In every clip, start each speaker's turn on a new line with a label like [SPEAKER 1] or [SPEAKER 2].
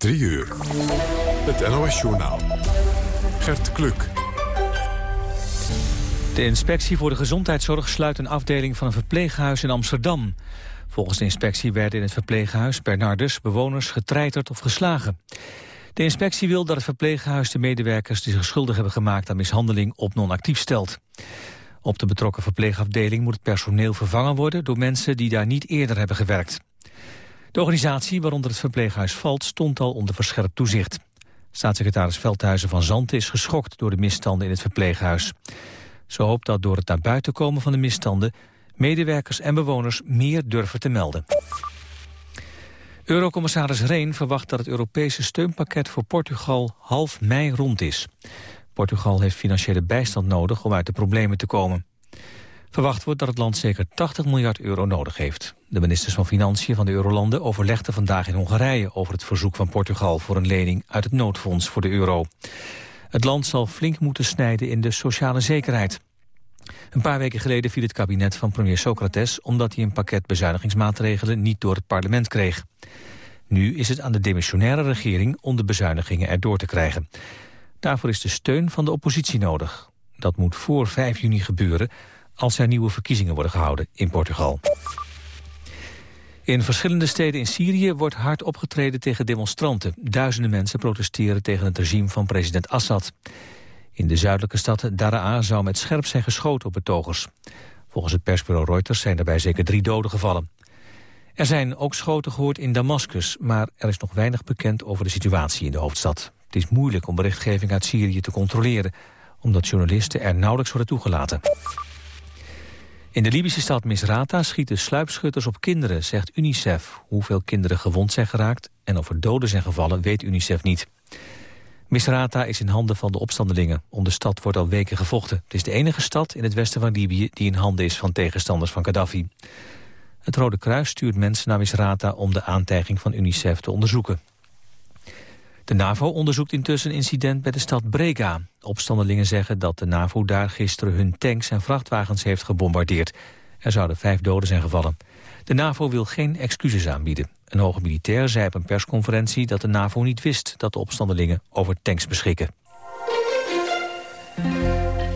[SPEAKER 1] 3 uur. Het NOS-journaal. Gert Kluk.
[SPEAKER 2] De inspectie voor de gezondheidszorg sluit een afdeling van een verpleeghuis in Amsterdam. Volgens de inspectie werden in het verpleeghuis Bernardus bewoners getreiterd of geslagen. De inspectie wil dat het verpleeghuis de medewerkers die zich schuldig hebben gemaakt aan mishandeling op non-actief stelt. Op de betrokken verpleegafdeling moet het personeel vervangen worden door mensen die daar niet eerder hebben gewerkt. De organisatie waaronder het verpleeghuis valt stond al onder verscherpt toezicht. Staatssecretaris Veldhuizen van Zanten is geschokt door de misstanden in het verpleeghuis. Ze hoopt dat door het naar buiten komen van de misstanden... medewerkers en bewoners meer durven te melden. Eurocommissaris Reen verwacht dat het Europese steunpakket voor Portugal half mei rond is. Portugal heeft financiële bijstand nodig om uit de problemen te komen. Verwacht wordt dat het land zeker 80 miljard euro nodig heeft. De ministers van Financiën van de Eurolanden overlegden vandaag in Hongarije... over het verzoek van Portugal voor een lening uit het noodfonds voor de euro. Het land zal flink moeten snijden in de sociale zekerheid. Een paar weken geleden viel het kabinet van premier Socrates... omdat hij een pakket bezuinigingsmaatregelen niet door het parlement kreeg. Nu is het aan de demissionaire regering om de bezuinigingen erdoor te krijgen. Daarvoor is de steun van de oppositie nodig. Dat moet voor 5 juni gebeuren als er nieuwe verkiezingen worden gehouden in Portugal. In verschillende steden in Syrië wordt hard opgetreden tegen demonstranten. Duizenden mensen protesteren tegen het regime van president Assad. In de zuidelijke stad Daraa zou met scherp zijn geschoten op betogers. Volgens het persbureau Reuters zijn daarbij zeker drie doden gevallen. Er zijn ook schoten gehoord in Damascus, maar er is nog weinig bekend over de situatie in de hoofdstad. Het is moeilijk om berichtgeving uit Syrië te controleren, omdat journalisten er nauwelijks worden toegelaten. In de Libische stad Misrata schieten sluipschutters op kinderen, zegt UNICEF. Hoeveel kinderen gewond zijn geraakt en of er doden zijn gevallen, weet UNICEF niet. Misrata is in handen van de opstandelingen. Om de stad wordt al weken gevochten. Het is de enige stad in het westen van Libië die in handen is van tegenstanders van Gaddafi. Het Rode Kruis stuurt mensen naar Misrata om de aantijging van UNICEF te onderzoeken. De NAVO onderzoekt intussen een incident bij de stad Brega. Opstandelingen zeggen dat de NAVO daar gisteren hun tanks en vrachtwagens heeft gebombardeerd. Er zouden vijf doden zijn gevallen. De NAVO wil geen excuses aanbieden. Een hoge militair zei op een persconferentie dat de NAVO niet wist dat de opstandelingen over tanks beschikken.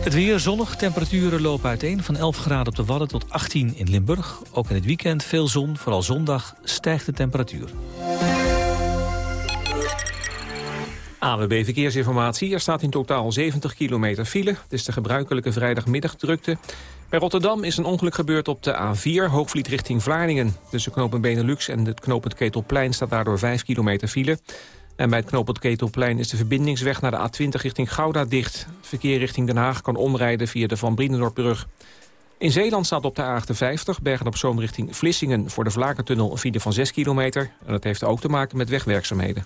[SPEAKER 2] Het weer zonnig, temperaturen lopen uiteen van 11 graden op de Wadden tot 18 in Limburg. Ook in het weekend veel zon, vooral zondag stijgt de temperatuur.
[SPEAKER 3] AWB Verkeersinformatie. Er staat in totaal 70 kilometer file. Het is de gebruikelijke vrijdagmiddagdrukte. Bij Rotterdam is een ongeluk gebeurd op de A4, Hoogvliet richting Vlaardingen. Tussen knooppunt Benelux en het knooppunt Ketelplein staat daardoor 5 kilometer file. En bij het knooppunt Ketelplein is de verbindingsweg naar de A20 richting Gouda dicht. Het verkeer richting Den Haag kan omrijden via de Van Brienenoordbrug. In Zeeland staat op de A58 Bergen op Zoom richting Vlissingen... voor de Vlakentunnel een file van 6 kilometer. En dat heeft ook te maken met wegwerkzaamheden.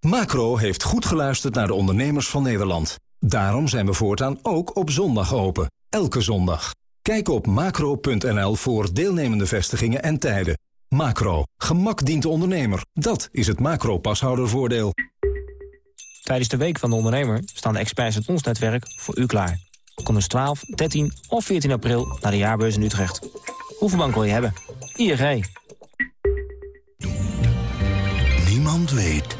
[SPEAKER 4] Macro heeft goed geluisterd naar de ondernemers van Nederland. Daarom zijn we voortaan ook op zondag open. Elke zondag. Kijk op macro.nl voor deelnemende vestigingen en tijden. Macro. Gemak dient de ondernemer. Dat is het macro-pashoudervoordeel.
[SPEAKER 5] Tijdens de Week van de Ondernemer staan de experts uit ons netwerk voor u klaar. Kom dus 12, 13 of 14 april naar de jaarbeurs in Utrecht. Hoeveel bank wil je hebben? ING.
[SPEAKER 6] Niemand weet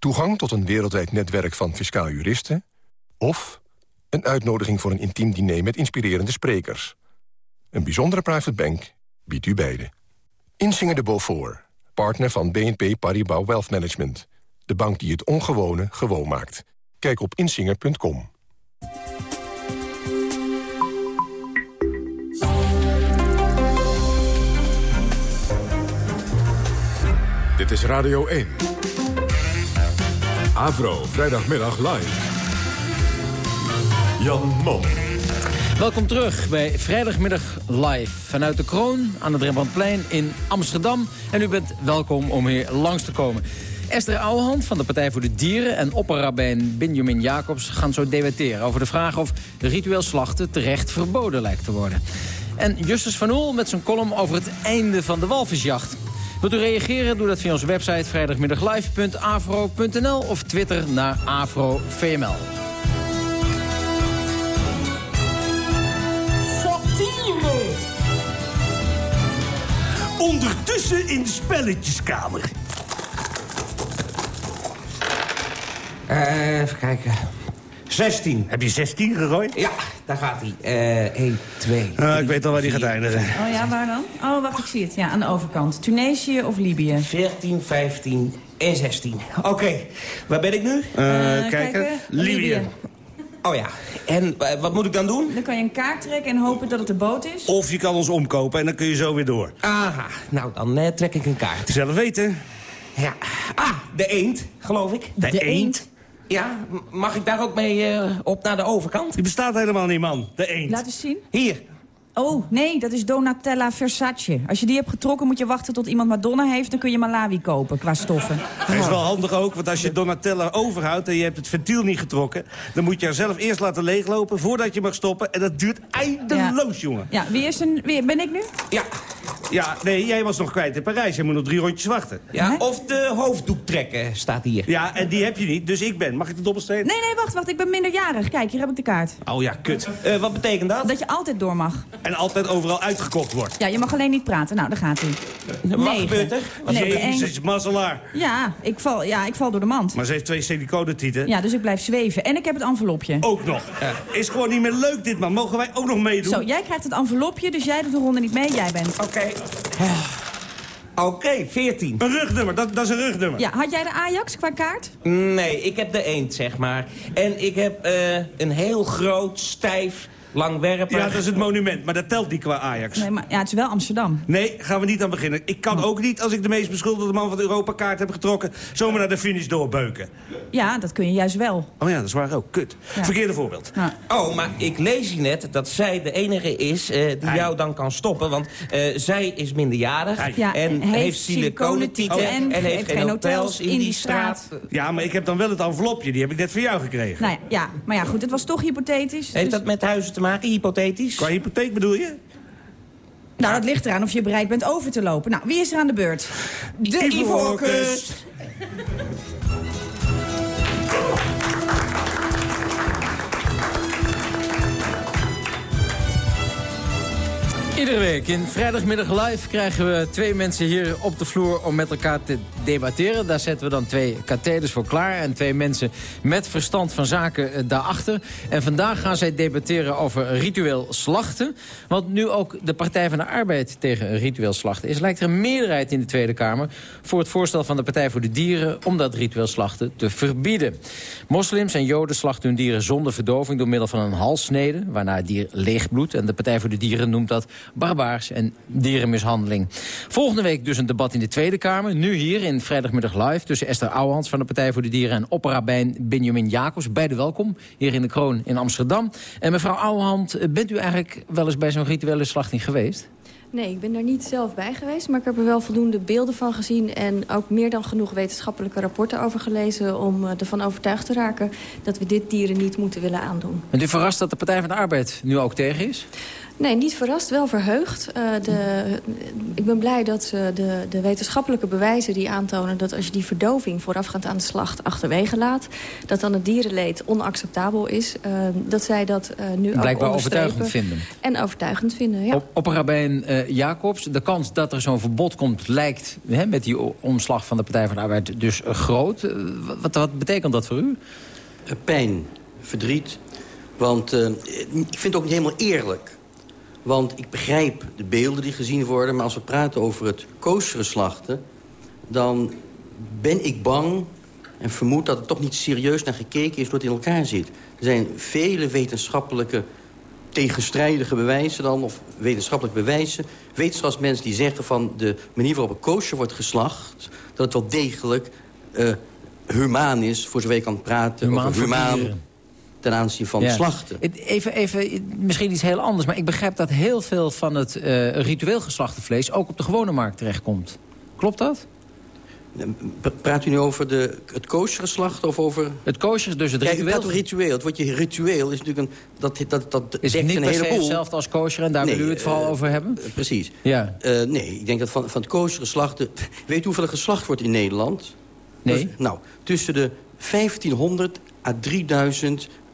[SPEAKER 7] Toegang tot een wereldwijd netwerk van fiscaal juristen... of een uitnodiging voor een intiem diner met inspirerende sprekers. Een bijzondere private bank biedt u beide. Insinger de Beaufort, partner van BNP Paribas Wealth Management. De bank die het ongewone gewoon maakt. Kijk op insinger.com.
[SPEAKER 1] Dit is Radio 1. Avro, vrijdagmiddag live. Jan Mom.
[SPEAKER 8] Welkom terug bij Vrijdagmiddag Live vanuit de Kroon aan het Rembrandtplein in Amsterdam. En u bent welkom om hier langs te komen. Esther Ouwehand van de Partij voor de Dieren en opperrabijn Benjamin Jacobs gaan zo debatteren over de vraag of ritueel slachten terecht verboden lijkt te worden. En Justus van Oel met zijn column over het einde van de walvisjacht. Wilt u reageren? Doe dat via onze website vrijdagmiddaglive.afro.nl of Twitter naar AfroVML.
[SPEAKER 9] Satire! Ondertussen in de spelletjeskamer.
[SPEAKER 10] Eh, even kijken. 16.
[SPEAKER 9] Heb je 16 gegooid?
[SPEAKER 10] Ja, daar gaat hij. Eh 1, 2,
[SPEAKER 9] Ah, ik weet al waar die gaat eindigen.
[SPEAKER 11] Oh ja, waar dan? Oh, wacht, ik zie het. Ja, aan de overkant. Tunesië of Libië?
[SPEAKER 10] 14, 15 en 16. Oké, waar ben ik nu?
[SPEAKER 9] Eh, kijken.
[SPEAKER 11] kijken.
[SPEAKER 9] Libië.
[SPEAKER 11] Libië.
[SPEAKER 10] Oh ja, en eh, wat moet ik dan doen?
[SPEAKER 11] Dan kan je een kaart trekken en hopen dat het de boot is.
[SPEAKER 9] Of je kan ons omkopen en dan kun je zo weer door.
[SPEAKER 10] Aha, nou dan eh, trek ik een kaart.
[SPEAKER 9] Zelf weten.
[SPEAKER 10] Ja. Ah, de eend, geloof ik.
[SPEAKER 9] De, eend.
[SPEAKER 10] Ja, mag ik daar ook mee eh, op naar de overkant?
[SPEAKER 9] Die bestaat helemaal niet, man. De eend.
[SPEAKER 11] Laat eens zien.
[SPEAKER 10] Hier.
[SPEAKER 11] Oh, nee, dat is Donatella Versace. Als je die hebt getrokken moet je wachten tot iemand Madonna heeft... dan kun je Malawi kopen qua stoffen.
[SPEAKER 9] Hij is wel handig ook, want als je Donatella overhoudt... en je hebt het ventiel niet getrokken... dan moet je haar zelf eerst laten leeglopen voordat je mag stoppen. En dat duurt eindeloos, jongen.
[SPEAKER 11] Ja, wie is een... Wie, ben ik nu?
[SPEAKER 10] Ja.
[SPEAKER 9] Ja, nee, jij was nog kwijt in Parijs. Je moet nog drie rondjes wachten.
[SPEAKER 10] Ja, of de hoofddoek trekken staat hier.
[SPEAKER 9] Ja, en die heb je niet, dus ik ben. Mag ik de dobbelsteen?
[SPEAKER 11] Nee, nee, wacht, wacht. Ik ben minderjarig. Kijk, hier heb ik de kaart.
[SPEAKER 9] Oh ja, kut.
[SPEAKER 10] Eh, wat betekent dat?
[SPEAKER 11] Dat je altijd door mag.
[SPEAKER 9] En altijd overal uitgekocht wordt.
[SPEAKER 11] Ja, je mag alleen niet praten. Nou, daar gaat hij.
[SPEAKER 10] Er?
[SPEAKER 9] Jezus, mazzelaar.
[SPEAKER 11] Ja, ik val, ja, ik val door de mand.
[SPEAKER 9] Maar ze heeft twee siliconentieten.
[SPEAKER 11] Ja, dus ik blijf zweven. En ik heb het envelopje.
[SPEAKER 9] Ook nog. Is gewoon niet meer leuk dit, man. Mogen wij ook nog meedoen?
[SPEAKER 11] Zo, jij krijgt het envelopje, dus jij doet de ronde niet mee. Jij bent.
[SPEAKER 10] Oké. Oké, 14.
[SPEAKER 9] Een rugnummer, dat, dat is een rugnummer.
[SPEAKER 11] Ja, had jij de Ajax qua kaart?
[SPEAKER 10] Nee, ik heb de eend, zeg maar. En ik heb eh, een heel groot, stijf, langwerpig...
[SPEAKER 9] Ja, dat is het monument, maar dat telt niet qua Ajax.
[SPEAKER 11] Nee, maar ja, het is wel Amsterdam.
[SPEAKER 9] Nee, gaan we niet aan beginnen. Ik kan ook niet, als ik de meest beschuldigde man van de Europakaart heb getrokken... zomaar naar de finish doorbeuken.
[SPEAKER 11] Ja, dat kun je juist wel.
[SPEAKER 9] Oh ja, dat is waar ook. Kut.
[SPEAKER 11] Ja.
[SPEAKER 9] Verkeerde voorbeeld.
[SPEAKER 11] Ja.
[SPEAKER 10] Oh, maar ik lees hier net dat zij de enige is eh, die
[SPEAKER 9] Hij.
[SPEAKER 10] jou dan kan stoppen. Want eh, zij is minderjarig.
[SPEAKER 11] Ja,
[SPEAKER 10] en
[SPEAKER 11] heeft
[SPEAKER 10] heeft siliconentieten...
[SPEAKER 11] siliconentieten
[SPEAKER 10] en, heeft geen hotels in die straat.
[SPEAKER 9] Ja, maar ik heb dan wel het envelopje. Die heb ik net van jou gekregen.
[SPEAKER 11] Nou ja, ja, maar ja, goed, het was toch hypothetisch.
[SPEAKER 10] Heeft
[SPEAKER 11] dus-
[SPEAKER 10] dat met huizen te maken, hypothetisch?
[SPEAKER 9] Qua hypotheek bedoel je?
[SPEAKER 11] Nou, dat ligt eraan of je bereid bent over te lopen. Nou, wie is er aan de beurt?
[SPEAKER 10] De Ivoorkust.
[SPEAKER 8] Iedere week in Vrijdagmiddag Live krijgen we twee mensen hier op de vloer om met elkaar te debatteren. Daar zetten we dan twee katheders voor klaar en twee mensen met verstand van zaken eh, daarachter. En vandaag gaan zij debatteren over ritueel slachten. Want nu ook de Partij van de Arbeid tegen ritueel slachten is, lijkt er een meerderheid in de Tweede Kamer voor het voorstel van de Partij voor de Dieren om dat ritueel slachten te verbieden. Moslims en Joden slachten hun dieren zonder verdoving door middel van een halssnede, waarna het dier leegbloedt. En de Partij voor de Dieren noemt dat barbaars en dierenmishandeling. Volgende week dus een debat in de Tweede Kamer. Nu hier in Vrijdagmiddag Live tussen Esther Ouwehans van de Partij voor de Dieren... en opperrabijn Benjamin Jacobs. Beide welkom hier in de Kroon in Amsterdam. En mevrouw Ouwehand, bent u eigenlijk wel eens bij zo'n rituele slachting geweest?
[SPEAKER 12] Nee, ik ben daar niet zelf bij geweest, maar ik heb er wel voldoende beelden van gezien... en ook meer dan genoeg wetenschappelijke rapporten over gelezen... om eh, ervan overtuigd te raken dat we dit dieren niet moeten willen aandoen.
[SPEAKER 8] Bent u verrast dat de Partij van de Arbeid nu ook tegen is?
[SPEAKER 12] Nee, niet verrast, wel verheugd. Uh, de, ik ben blij dat uh, de, de wetenschappelijke bewijzen die aantonen... dat als je die verdoving voorafgaand aan de slacht achterwege laat... dat dan het dierenleed onacceptabel is. Uh, dat zij dat nu
[SPEAKER 8] Blijkbaar
[SPEAKER 12] ook
[SPEAKER 8] overtuigend vinden.
[SPEAKER 12] En overtuigend vinden, ja.
[SPEAKER 8] Op, opperrabijn Jacobs, de kans dat er zo'n verbod komt... lijkt hè, met die omslag van de Partij van de Arbeid dus groot. wat, wat betekent dat voor u?
[SPEAKER 13] Pijn, verdriet. Want ik vind het ook niet helemaal eerlijk want ik begrijp de beelden die gezien worden... maar als we praten over het koosere slachten... dan ben ik bang en vermoed dat er toch niet serieus naar gekeken is... hoe het in elkaar zit. Er zijn vele wetenschappelijke tegenstrijdige bewijzen dan... of wetenschappelijke bewijzen. Wetenschapsmensen die zeggen van de manier waarop een koosje wordt geslacht... dat het wel degelijk uh, humaan is, voor zover je kan praten
[SPEAKER 8] humaan
[SPEAKER 13] over humaan ten aanzien van
[SPEAKER 8] ja.
[SPEAKER 13] slachten.
[SPEAKER 8] Even, even, misschien iets heel anders, maar ik begrijp dat heel veel van het uh, ritueel geslachte vlees ook op de gewone markt terechtkomt. Klopt dat?
[SPEAKER 13] Praat u nu over de, het koosgeslacht of over...
[SPEAKER 8] Het koosje, dus het ritueel?
[SPEAKER 13] Kijk, het ritueel. Het woordje ritueel is natuurlijk een... Dat, dat, dat
[SPEAKER 8] is
[SPEAKER 13] dekt
[SPEAKER 8] niet
[SPEAKER 13] een heleboel.
[SPEAKER 8] hetzelfde als kosher en daar
[SPEAKER 13] nee,
[SPEAKER 8] wil u het vooral
[SPEAKER 13] uh,
[SPEAKER 8] over hebben?
[SPEAKER 13] Uh, precies.
[SPEAKER 8] Ja.
[SPEAKER 13] Uh, nee, ik denk dat van, van het koosgeslacht... Weet u hoeveel er geslacht wordt in Nederland?
[SPEAKER 8] Nee.
[SPEAKER 13] Dus, nou, tussen de 1500 à 3000 uh,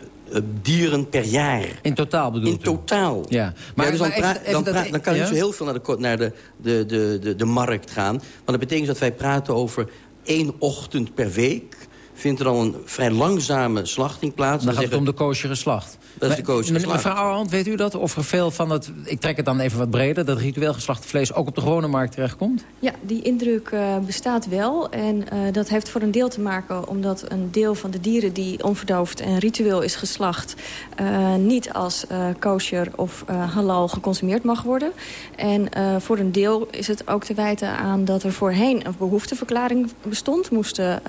[SPEAKER 13] dieren per jaar.
[SPEAKER 8] In totaal bedoel
[SPEAKER 13] In totaal.
[SPEAKER 8] Ja.
[SPEAKER 13] Maar, ja, dus dan,
[SPEAKER 8] maar even,
[SPEAKER 13] dan,
[SPEAKER 8] dat,
[SPEAKER 13] dan kan je
[SPEAKER 8] ja?
[SPEAKER 13] niet zo heel veel naar, de, naar de, de, de, de, de markt gaan. Want dat betekent dat wij praten over één ochtend per week vindt er dan een vrij langzame slachting plaats.
[SPEAKER 8] Dan gaat
[SPEAKER 13] zeggen,
[SPEAKER 8] het om de koosjere slacht.
[SPEAKER 13] Dat is de koosjere slacht.
[SPEAKER 8] Mevrouw Arend, weet u dat? Of er veel van het, ik trek het dan even wat breder... dat ritueel geslachte vlees ook op de gewone markt terechtkomt?
[SPEAKER 12] Ja, die indruk uh, bestaat wel. En uh, dat heeft voor een deel te maken omdat een deel van de dieren... die onverdoofd en ritueel is geslacht... Uh, niet als kosher of halal geconsumeerd mag worden. En voor een deel is het ook te wijten aan dat er voorheen... een behoefteverklaring bestond. Moesten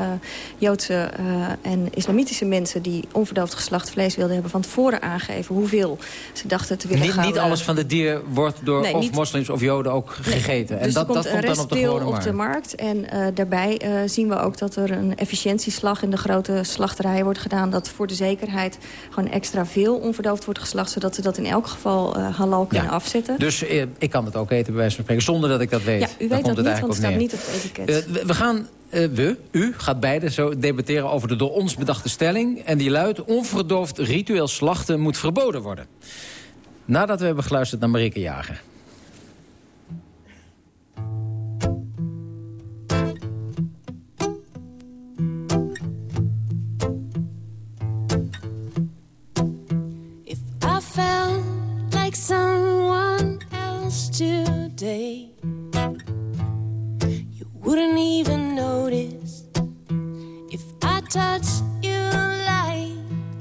[SPEAKER 12] Joodse uh, en islamitische mensen die onverdoofd geslacht vlees wilden hebben... van tevoren aangeven hoeveel ze dachten te willen
[SPEAKER 8] niet,
[SPEAKER 12] gaan.
[SPEAKER 8] Niet alles van het dier wordt door
[SPEAKER 12] nee,
[SPEAKER 8] of
[SPEAKER 12] niet,
[SPEAKER 8] moslims of joden ook gegeten. En
[SPEAKER 12] dus
[SPEAKER 8] dat,
[SPEAKER 12] komt
[SPEAKER 8] dat komt dan op de gewone
[SPEAKER 12] op
[SPEAKER 8] markt.
[SPEAKER 12] de markt. En uh, daarbij uh, zien we ook dat er een efficiëntieslag in de grote slachterijen wordt gedaan. Dat voor de zekerheid gewoon extra veel onverdoofd wordt geslacht. Zodat ze dat in elk geval halal kunnen
[SPEAKER 8] ja.
[SPEAKER 12] afzetten.
[SPEAKER 8] Dus ik kan het ook eten bij wijze van spreken zonder dat ik dat weet.
[SPEAKER 12] Ja, u weet dat niet, want het staat niet op het etiket.
[SPEAKER 8] we gaan Uh, we, u, gaat beide zo debatteren over de door ons bedachte stelling. En die luidt, onverdoofd ritueel slachten moet verboden worden. Nadat we hebben geluisterd naar Marike Jager.
[SPEAKER 14] If felt like someone else today wouldn't even touched you like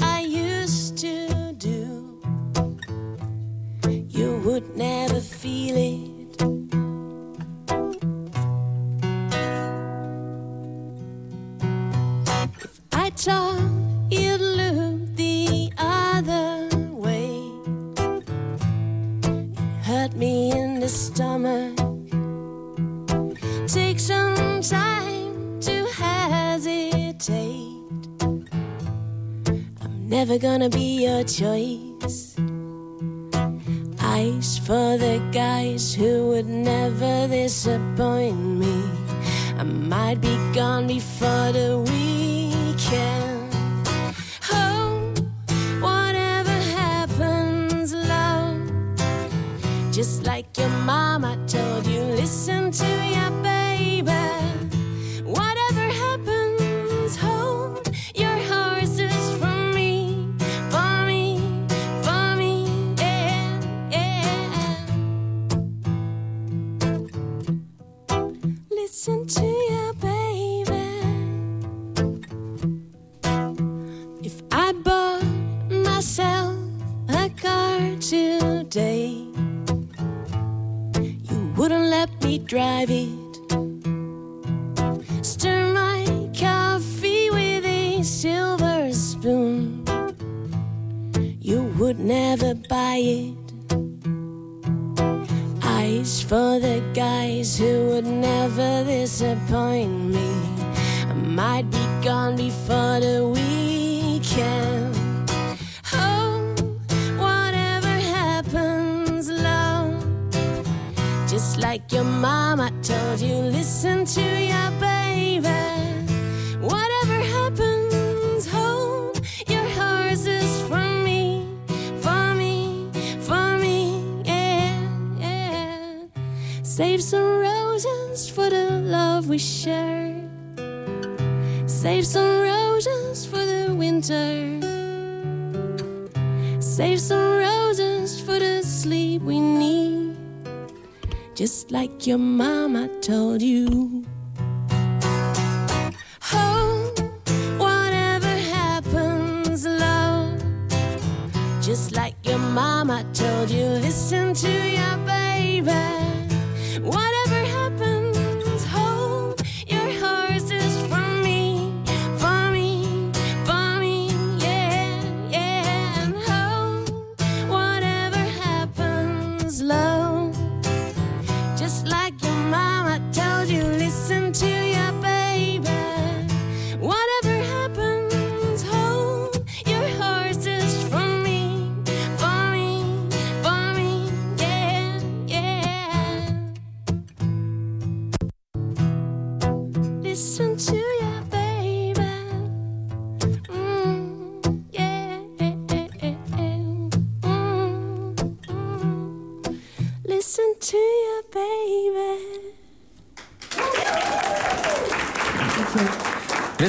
[SPEAKER 14] I used to do. You would never feel it. We. Save some roses for the winter. Save some roses for the sleep we need. Just like your mama told you.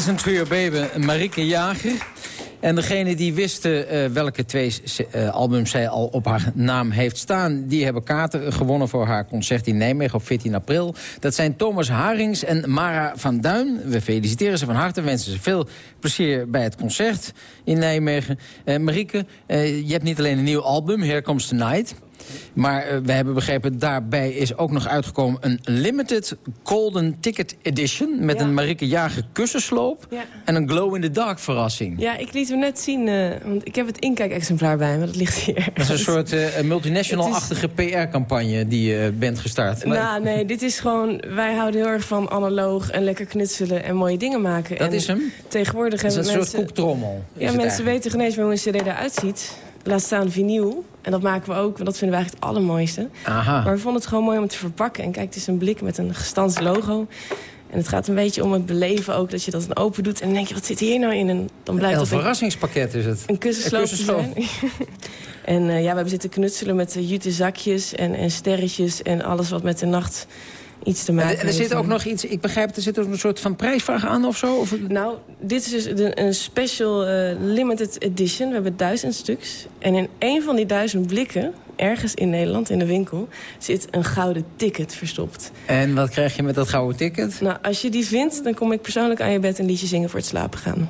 [SPEAKER 14] To your baby,
[SPEAKER 8] Marieke Jager. En degene die wisten eh, welke twee eh, albums zij al op haar naam heeft staan... die hebben kaarten gewonnen voor haar concert in Nijmegen op 14 april. Dat zijn Thomas Harings en Mara van Duin. We feliciteren ze van harte en wensen ze veel plezier bij het concert in Nijmegen. Eh Marieke, je hebt niet alleen een nieuw album, Here Comes the Night... Maar eh, we hebben begrepen, daarbij is ook nog uitgekomen... een limited golden ticket edition... met
[SPEAKER 15] Ja.
[SPEAKER 8] een Marieke Jager kussensloop...
[SPEAKER 15] Ja.
[SPEAKER 8] en een glow-in-the-dark verrassing.
[SPEAKER 15] Ja, ik liet hem net zien, eh, want ik heb het inkijkexemplaar bij me. Dat ligt hier.
[SPEAKER 8] Dat is een soort eh, multinational-achtige PR-campagne die je bent gestart.
[SPEAKER 15] Nou, nee, dit is gewoon... Wij houden heel erg van analoog en lekker knutselen en mooie dingen maken.
[SPEAKER 8] Dat
[SPEAKER 15] en
[SPEAKER 8] is hem?
[SPEAKER 15] Tegenwoordig
[SPEAKER 8] Dat is
[SPEAKER 15] hebben
[SPEAKER 8] een
[SPEAKER 15] mensen...
[SPEAKER 8] soort koektrommel.
[SPEAKER 15] Ja, mensen
[SPEAKER 8] eigenlijk.
[SPEAKER 15] weten geen eens meer hoe een cd eruit ziet. Laat staan vinyl. En dat maken we ook, want dat vinden we eigenlijk het allermooiste.
[SPEAKER 8] Aha.
[SPEAKER 15] Maar we vonden het gewoon mooi om het te verpakken. En kijk, het is een blik met een gestanst logo. En het gaat een beetje om het beleven ook, dat je dat dan open doet. En dan denk je, wat zit hier nou in? En dan blijft
[SPEAKER 8] Een
[SPEAKER 15] dat
[SPEAKER 8] verrassingspakket is het.
[SPEAKER 15] een kussensloop en eh, ja, we hebben zitten knutselen met uh, jute zakjes en, en sterretjes... en alles wat met de nacht iets te maken
[SPEAKER 8] En, er zit ook nog iets, ik begrijp, er zit ook een soort van prijsvraag aan of zo? Of...
[SPEAKER 15] Nou, dit is dus een special eh, limited edition. We hebben duizend stuks. En in één van die duizend blikken, ergens in Nederland in de winkel... zit een gouden ticket verstopt.
[SPEAKER 8] En wat krijg je met dat gouden ticket?
[SPEAKER 15] Nou, als je die vindt, dan kom ik persoonlijk aan je bed een liedje zingen voor het slapen gaan.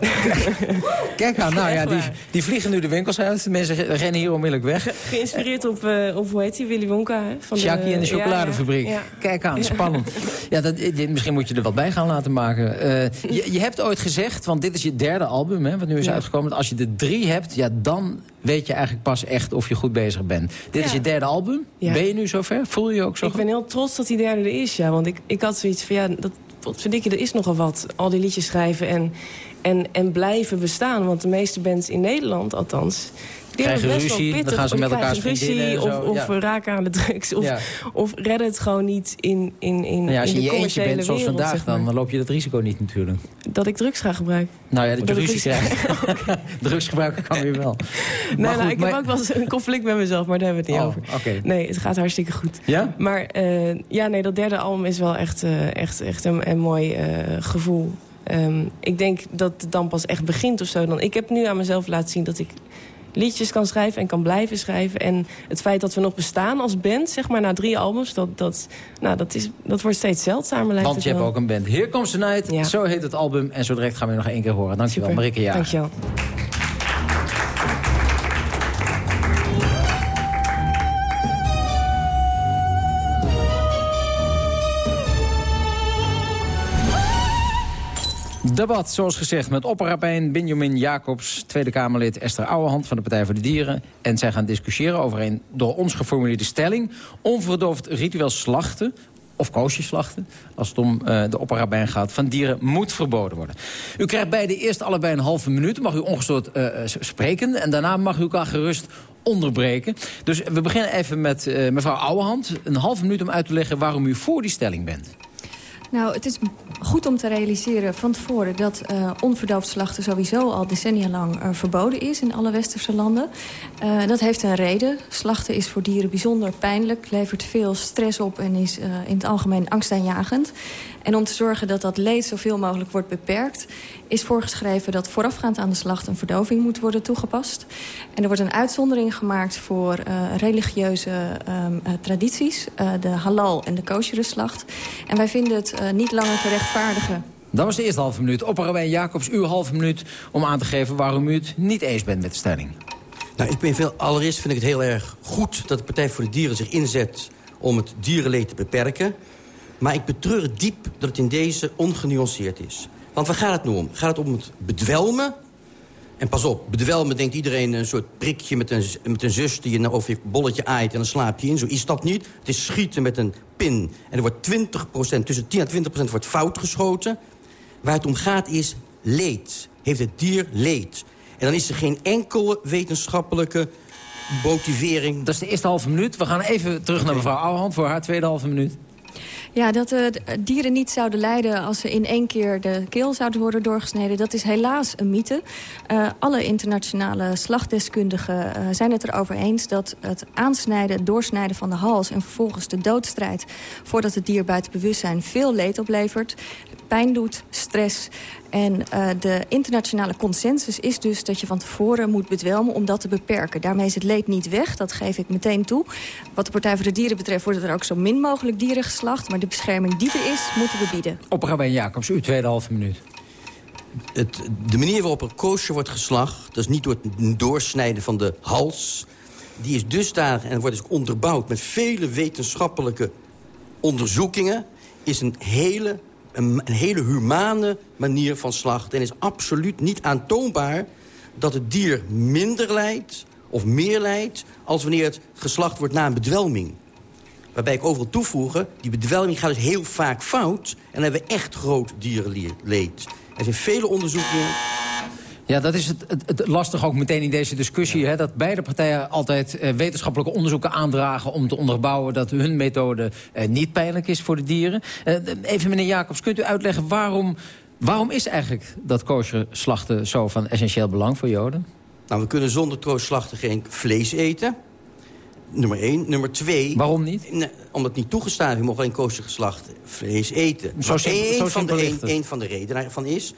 [SPEAKER 8] Kijk aan, nou ja, die, die vliegen nu de winkels uit. De mensen re- rennen hier onmiddellijk weg.
[SPEAKER 15] Geïnspireerd op, eh, op hoe heet die, Willy Wonka. Hè? Van
[SPEAKER 8] Jackie en de chocoladefabriek.
[SPEAKER 15] Ja, ja.
[SPEAKER 8] Kijk aan, spannend. Ja, dat, dit- misschien moet je er wat bij gaan laten maken. Eh, je, je hebt ooit gezegd, want dit is je derde album, hè, wat nu is
[SPEAKER 15] Ja.
[SPEAKER 8] uitgekomen. Als je er drie hebt, ja, dan weet je eigenlijk pas echt of je goed bezig bent. Dit is je derde album. Ben je nu zover? Voel je je ook zo
[SPEAKER 15] Ik ben heel trots dat die derde er is, ja. Want ik, ik had zoiets van, ja, dat verdikje, er is nogal wat. Al die liedjes schrijven en, en, en blijven bestaan. Want de meeste bands in Nederland, althans... Die
[SPEAKER 8] Krijgen
[SPEAKER 15] best
[SPEAKER 8] ruzie,
[SPEAKER 15] wel pittig.
[SPEAKER 8] dan gaan ze met en
[SPEAKER 15] ruzie, Of, of
[SPEAKER 8] ja.
[SPEAKER 15] raken aan de drugs. Of,
[SPEAKER 8] Ja.
[SPEAKER 15] of redden het gewoon niet in, in, in,
[SPEAKER 8] Nou ja, als
[SPEAKER 15] in
[SPEAKER 8] je
[SPEAKER 15] de
[SPEAKER 8] je
[SPEAKER 15] commerciële
[SPEAKER 8] bent zoals
[SPEAKER 15] wereld,
[SPEAKER 8] vandaag,
[SPEAKER 15] zeg maar.
[SPEAKER 8] dan, loop je dat risico niet natuurlijk.
[SPEAKER 15] Dat ik drugs ga gebruiken.
[SPEAKER 8] Nou ja, dat ruzie krijgt. Drugs gebruiken kan weer wel.
[SPEAKER 15] Nee, nou,
[SPEAKER 8] goed,
[SPEAKER 15] ik
[SPEAKER 8] maar-
[SPEAKER 15] heb ook wel eens een conflict met mezelf, maar daar hebben we het niet
[SPEAKER 8] Oh,
[SPEAKER 15] over. Nee, het gaat hartstikke goed.
[SPEAKER 8] Ja?
[SPEAKER 15] Maar eh, ja, nee, dat derde album is wel echt, eh, echt, echt een, een mooi eh, gevoel. Ehm, ik denk dat het dan pas echt begint of zo. Dan, ik heb nu aan mezelf laten zien dat ik liedjes kan schrijven en kan blijven schrijven. En het feit dat we nog bestaan als band, zeg maar, na drie albums... dat, dat, nou, dat, is, dat wordt steeds zeldzamer, lijkt
[SPEAKER 8] Want je hebt ook een band. Here Comes the Night, zo heet het album. En zo direct gaan we je nog één keer horen. Dankjewel,
[SPEAKER 15] Super.
[SPEAKER 8] Marike Jager.
[SPEAKER 15] Dankjewel.
[SPEAKER 8] Debat, zoals gezegd, met opperrabijn Benjamin Jacobs... Tweede Kamerlid Esther Ouwehand van de Partij voor de Dieren. En zij gaan discussiëren over een door ons geformuleerde stelling... onverdoofd ritueel slachten of koosje slachten, als het om eh, de opperrabijn gaat, van dieren moet verboden worden. U krijgt beide eerst allebei een halve minuut, mag u ongestoord eh, spreken... en daarna mag u elkaar gerust onderbreken. Dus we beginnen even met eh, mevrouw Ouwehand. Een halve minuut om uit te leggen waarom u voor die stelling bent.
[SPEAKER 12] Nou, het is goed om te realiseren van tevoren... dat uh, onverdoofd slachten sowieso al decennia lang uh, verboden is... in alle westerse landen. Uh, dat heeft een reden. Slachten is voor dieren bijzonder pijnlijk... levert veel stress op en is in het algemeen angstaanjagend. En om te zorgen dat dat leed zoveel mogelijk wordt beperkt... is voorgeschreven dat voorafgaand aan de slacht een verdoving moet worden toegepast. En er wordt een uitzondering gemaakt voor uh, religieuze um, uh, tradities. Uh, de halal en de kosher slacht. En wij vinden het niet langer te rechtvaardigen...
[SPEAKER 8] Dat was de eerste halve minuut. Opperwijn Jacobs, uw halve minuut om aan te geven waarom u het niet eens bent met de stelling.
[SPEAKER 13] Nou, ik ben veel, allereerst vind ik het heel erg goed dat de Partij voor de Dieren zich inzet om het dierenleed te beperken. Maar ik betreur diep dat het in deze ongenuanceerd is. Want waar gaat het nu om? Gaat het om het bedwelmen? En pas op, bedwelmen denkt iedereen een soort prikje met een, met een zus... die je over je bolletje aait en dan slaap je in. Zo is dat niet. Het is schieten met een pin. En er wordt 20% tussen 10 en 20% wordt fout geschoten. Waar het om gaat is leed. Heeft het dier leed. En dan is er geen enkele wetenschappelijke motivering.
[SPEAKER 8] Dat is de eerste halve minuut. We gaan even terug naar mevrouw Ouwehand voor haar tweede halve minuut.
[SPEAKER 12] Ja, dat uh, dieren niet zouden lijden als ze in één keer de keel zouden worden doorgesneden... dat is helaas een mythe. Uh, alle internationale slachtdeskundigen zijn het erover eens... dat het aansnijden, het doorsnijden van de hals en vervolgens de doodstrijd... voordat het dier buiten bewustzijn veel leed oplevert pijn doet, stress. En uh, de internationale consensus is dus dat je van tevoren moet bedwelmen om dat te beperken. Daarmee is het leed niet weg, dat geef ik meteen toe. Wat de Partij voor de Dieren betreft worden er ook zo min mogelijk dieren geslacht. Maar de bescherming die er is, moeten we bieden.
[SPEAKER 8] Opperabijn Jacobs, uw tweede halve minuut.
[SPEAKER 13] Het, de manier waarop er koosje wordt geslacht... dat is niet door het doorsnijden van de hals... die is dusdanig en wordt dus onderbouwd met vele wetenschappelijke onderzoekingen... is een hele een, hele humane manier van slachten. En is absoluut niet aantoonbaar dat het dier minder lijdt of meer lijdt... als wanneer het geslacht wordt na een bedwelming. Waarbij ik overal toevoegen, die bedwelming gaat dus heel vaak fout... en dan hebben we echt groot dierenleed. Er zijn vele onderzoeken
[SPEAKER 8] ja, dat is het, het, het lastig ook meteen in deze discussie. Hè, dat beide partijen altijd uh, wetenschappelijke onderzoeken aandragen... om te onderbouwen dat hun methode uh, niet pijnlijk is voor de dieren. Uh, even meneer Jacobs, kunt u uitleggen waarom... Waarom is eigenlijk dat kosher slachten zo van essentieel belang voor Joden?
[SPEAKER 13] Nou, we kunnen zonder troostslachten geen vlees eten. Nummer één. Nummer twee...
[SPEAKER 8] Waarom niet?
[SPEAKER 13] Nee, omdat het niet toegestaan is. Je mag alleen kosher geslacht vlees eten.
[SPEAKER 8] Zo simpel, zo
[SPEAKER 13] van de, een van de redenen daarvan is